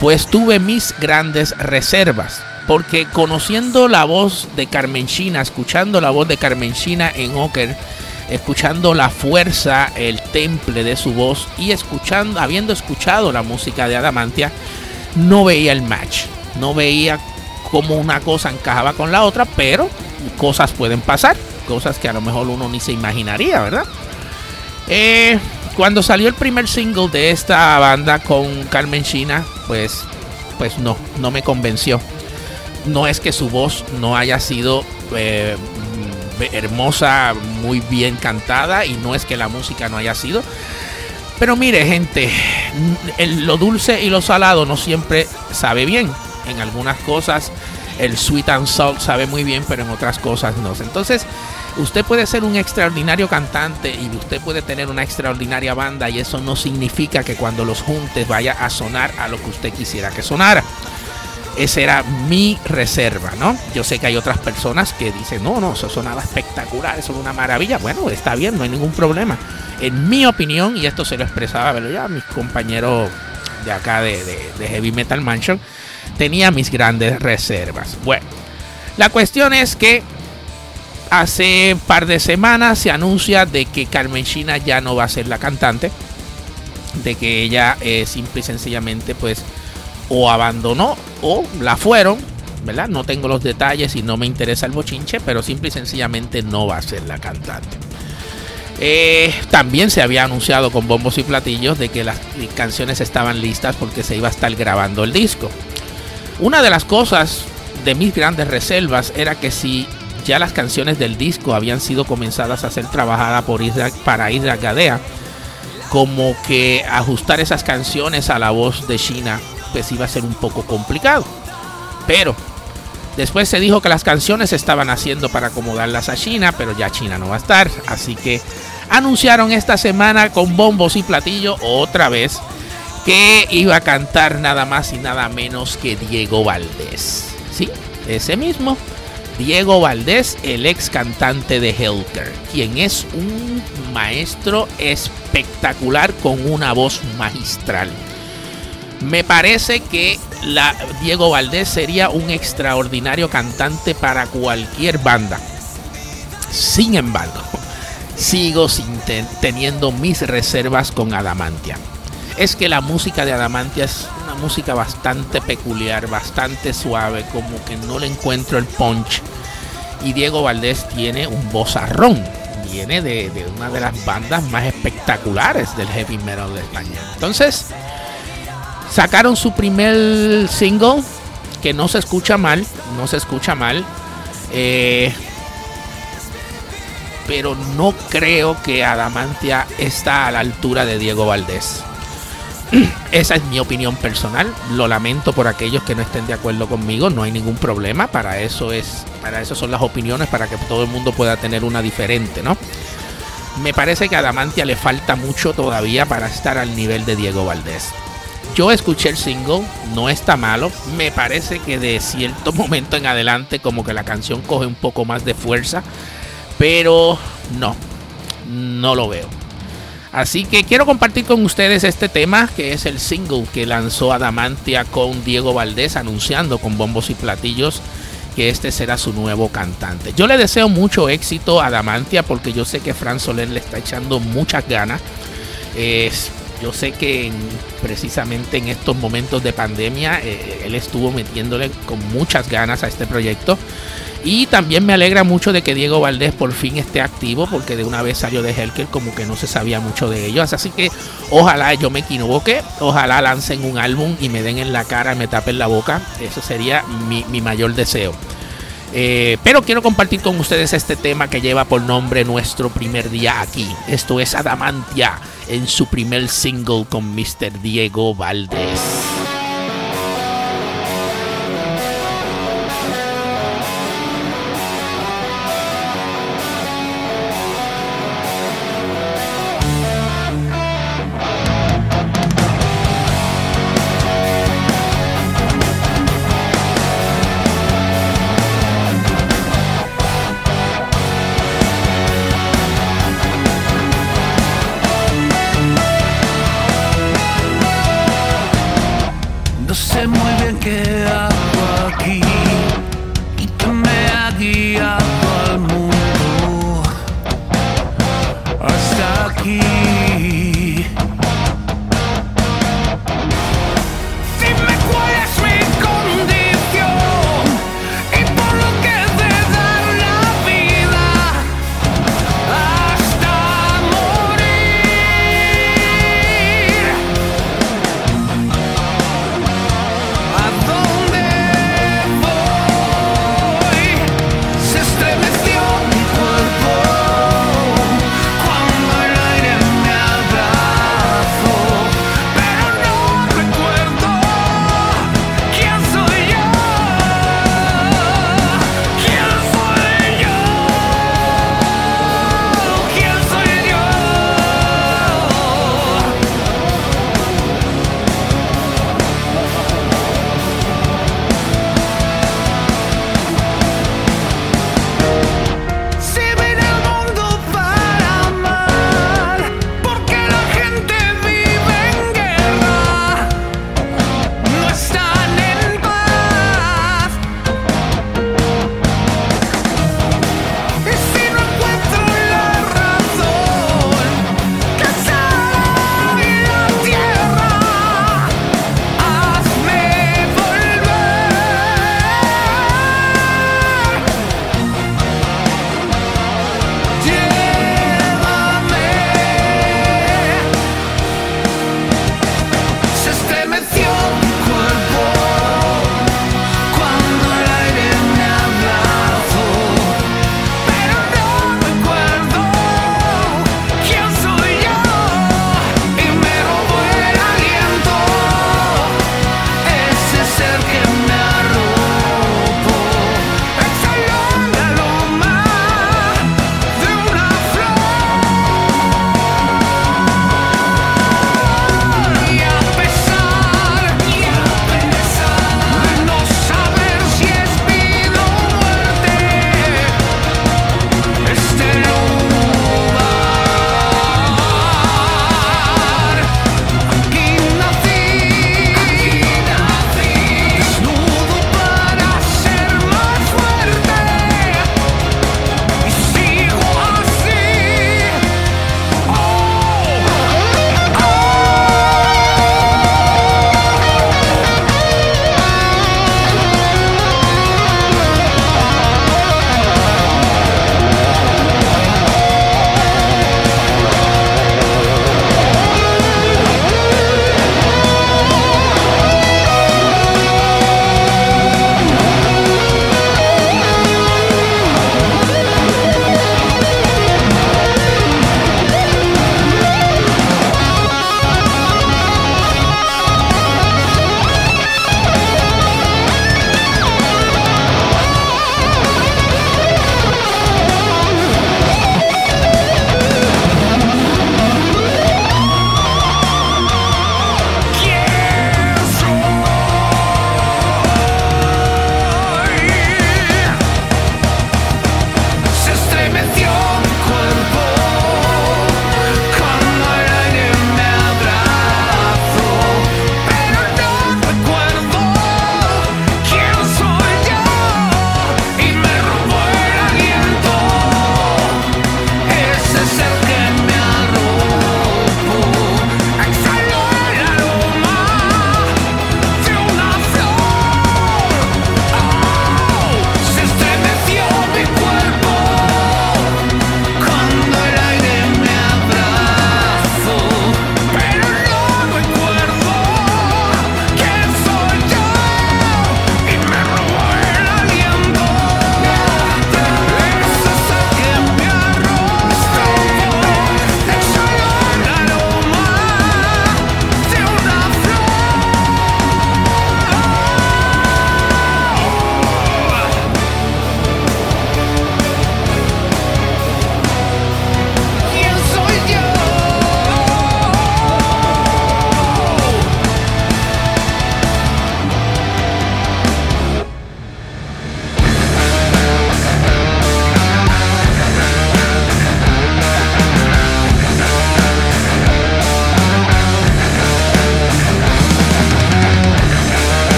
pues tuve mis grandes reservas. Porque conociendo la voz de Carmen China, escuchando la voz de Carmen China en Oker, escuchando la fuerza, el temple de su voz y escuchando, habiendo escuchado la música de Adamantia, no veía el match no veía cómo una cosa encajaba con la otra, pero cosas pueden pasar, cosas que a lo mejor uno ni se imaginaría, ¿verdad? Eh, cuando salió el primer single de esta banda con Carmen China, pues, pues no, no me convenció. No es que su voz no haya sido eh, hermosa, muy bien cantada, y no es que la música no haya sido. Pero mire, gente, lo dulce y lo salado no siempre sabe bien. En algunas cosas el sweet and salt sabe muy bien, pero en otras cosas no. Entonces, usted puede ser un extraordinario cantante y usted puede tener una extraordinaria banda y eso no significa que cuando los juntes vaya a sonar a lo que usted quisiera que sonara. Esa era mi reserva, ¿no? Yo sé que hay otras personas que dicen, no, no, eso sonaba espectacular, eso es una maravilla. Bueno, está bien, no hay ningún problema. En mi opinión, y esto se lo expresaba a mis compañeros de acá de Heavy Metal Mansion, tenía mis grandes reservas. Bueno, la cuestión es que hace un par de semanas se anuncia de que Carmen China ya no va a ser la cantante, de que ella eh, simple y sencillamente pues o abandonó o la fueron, ¿verdad? No tengo los detalles y no me interesa el bochinche, pero simple y sencillamente no va a ser la cantante. Eh, también se había anunciado con bombos y platillos de que las canciones estaban listas porque se iba a estar grabando el disco. Una de las cosas de mis grandes reservas era que si ya las canciones del disco habían sido comenzadas a ser trabajadas por Isra- para Isra Gadea, como que ajustar esas canciones a la voz de China pues iba a ser un poco complicado. Pero después se dijo que las canciones se estaban haciendo para acomodarlas a China, pero ya China no va a estar. Así que anunciaron esta semana con bombos y platillo otra vez que iba a cantar nada más y nada menos que Diego Valdés. Sí, ese mismo. Diego Valdés, el ex cantante de Helter, quien es un maestro espectacular con una voz magistral. Me parece que la, Diego Valdés sería un extraordinario cantante para cualquier banda. Sin embargo, sigo sin te- teniendo mis reservas con Adamantia. Es que la música de Adamantia es una música bastante peculiar, bastante suave, como que no le encuentro el punch. Y Diego Valdés tiene un vozarrón. Viene de, una de las bandas más espectaculares del heavy metal de España. Entonces, sacaron su primer single que no se escucha mal, no se escucha mal. Eh, pero no creo que Adamantia está a la altura de Diego Valdés. Esa es mi opinión personal. Lo lamento por aquellos que no estén de acuerdo conmigo. No hay ningún problema. Para eso es, para son las opiniones, para que todo el mundo pueda tener una diferente, ¿no? Me parece que a Adamantia le falta mucho todavía para estar al nivel de Diego Valdés. Yo escuché el single, no está malo. Me parece que de cierto momento en adelante, como que la canción coge un poco más de fuerza. Pero no, no lo veo. Así que quiero compartir con ustedes este tema, que es el single que lanzó Adamantia con Diego Valdés, anunciando con bombos y platillos que este será su nuevo cantante. Yo le deseo mucho éxito a Adamantia porque yo sé que Fran Soler le está echando muchas ganas. Yo sé que en- precisamente en estos momentos de pandemia eh, él estuvo metiéndole con muchas ganas a este proyecto. Y también me alegra mucho de que Diego Valdés por fin esté activo, porque de una vez salió de Helker como que no se sabía mucho de ellos. Así que ojalá yo me equivoque, ojalá lancen un álbum y me den en la cara, me tapen la boca. Eso sería mi, mayor deseo. Eh, pero quiero compartir con ustedes este tema que lleva por nombre nuestro primer día aquí. Esto es Adamantia en su primer single con Mr. Diego Valdés.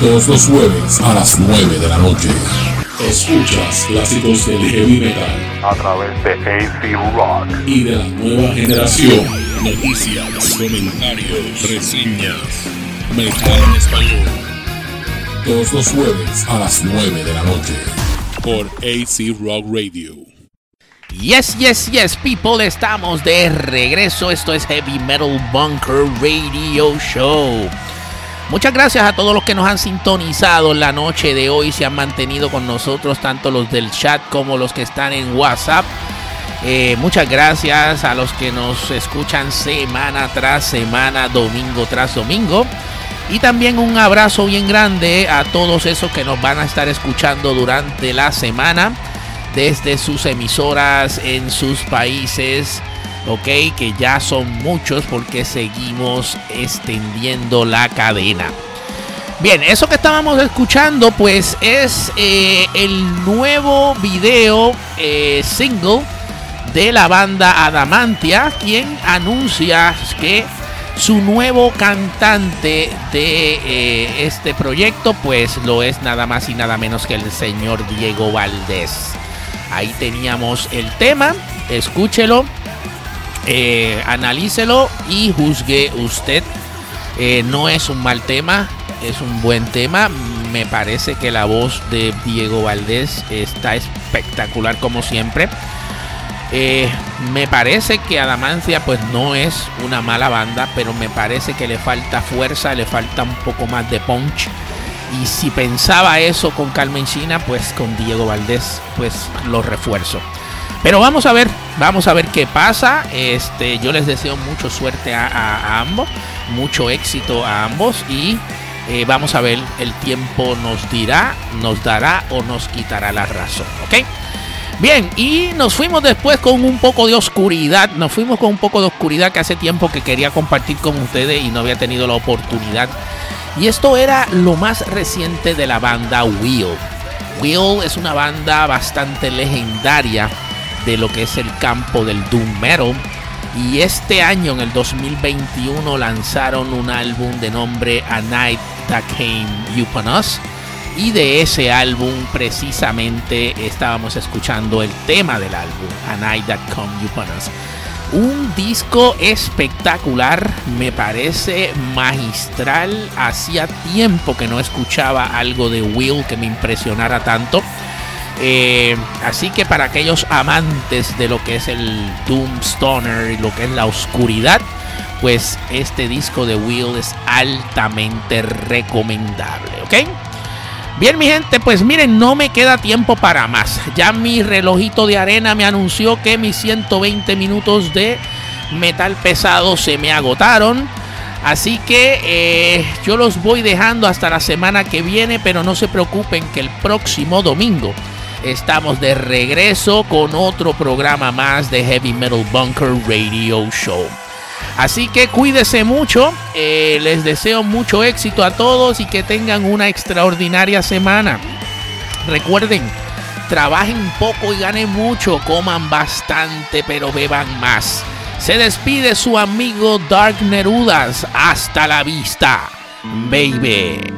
Todos los jueves a las 9 de la noche. Escuchas clásicos del heavy metal a través de AC Rock y de la nueva generación. Noticias, comentarios, reseñas, metal en español. Todos los jueves a las 9 de la noche por AC Rock Radio. Yes, yes, yes, people, estamos de regreso. Esto es Heavy Metal Bunker Radio Show. Muchas gracias a todos los que nos han sintonizado la noche de hoy, se han mantenido con nosotros, tanto los del chat como los que están en WhatsApp. Eh, muchas gracias a los que nos escuchan semana tras semana, domingo tras domingo. Y también un abrazo bien grande a todos esos que nos van a estar escuchando durante la semana desde sus emisoras en sus países ok, que ya son muchos porque seguimos extendiendo la cadena. Bien, eso que estábamos escuchando pues es eh, el nuevo video eh, single de la banda Adamantia, quien anuncia que su nuevo cantante de eh, este proyecto pues lo es nada más y nada menos que el señor Diego Valdés. Ahí teníamos el tema, escúchelo eh, analícelo y juzgue usted. Eh, no es un mal tema, es un buen tema. Me parece que la voz de Diego Valdés está espectacular como siempre. Eh, me parece que Adamancia pues no es una mala banda, pero me parece que le falta fuerza, le falta un poco más de punch. Y si pensaba eso con Carmen China, pues con Diego Valdés pues lo refuerzo. Pero vamos a ver, vamos a ver qué pasa. Este, yo les deseo mucho suerte a, ambos, mucho éxito a ambos y eh, vamos a ver, el tiempo nos dirá, nos dará o nos quitará la razón, ¿ok? Bien, y nos fuimos después con un poco de oscuridad. Nos fuimos con un poco de oscuridad que hace tiempo que quería compartir con ustedes y no había tenido la oportunidad. Y esto era lo más reciente de la banda Wheel. Wheel es una banda bastante legendaria de lo que es el campo del doom metal. Y este año, en el 2021, lanzaron un álbum de nombre A Night That Came Upon Us. Y de ese álbum precisamente estábamos escuchando el tema del álbum, A Night That Came Upon Us. Un disco espectacular, me parece magistral. Hacía tiempo que no escuchaba algo de Will que me impresionara tanto. Eh, así que para aquellos amantes de lo que es el Doom Stoner y lo que es la oscuridad, pues este disco de Will es altamente recomendable, ¿ok? Bien, mi gente, pues miren, no me queda tiempo para más. Ya mi relojito de arena me anunció que mis 120 minutos de metal pesado se me agotaron. Así que eh, yo los voy dejando hasta la semana que viene, pero no se preocupen que el próximo domingo estamos de regreso con otro programa más de Heavy Metal Bunker Radio Show. Así que cuídese mucho, eh, les deseo mucho éxito a todos y que tengan una extraordinaria semana. Recuerden, trabajen poco y ganen mucho, coman bastante pero beban más. Se despide su amigo Dark Nerudas. Hasta la vista, baby.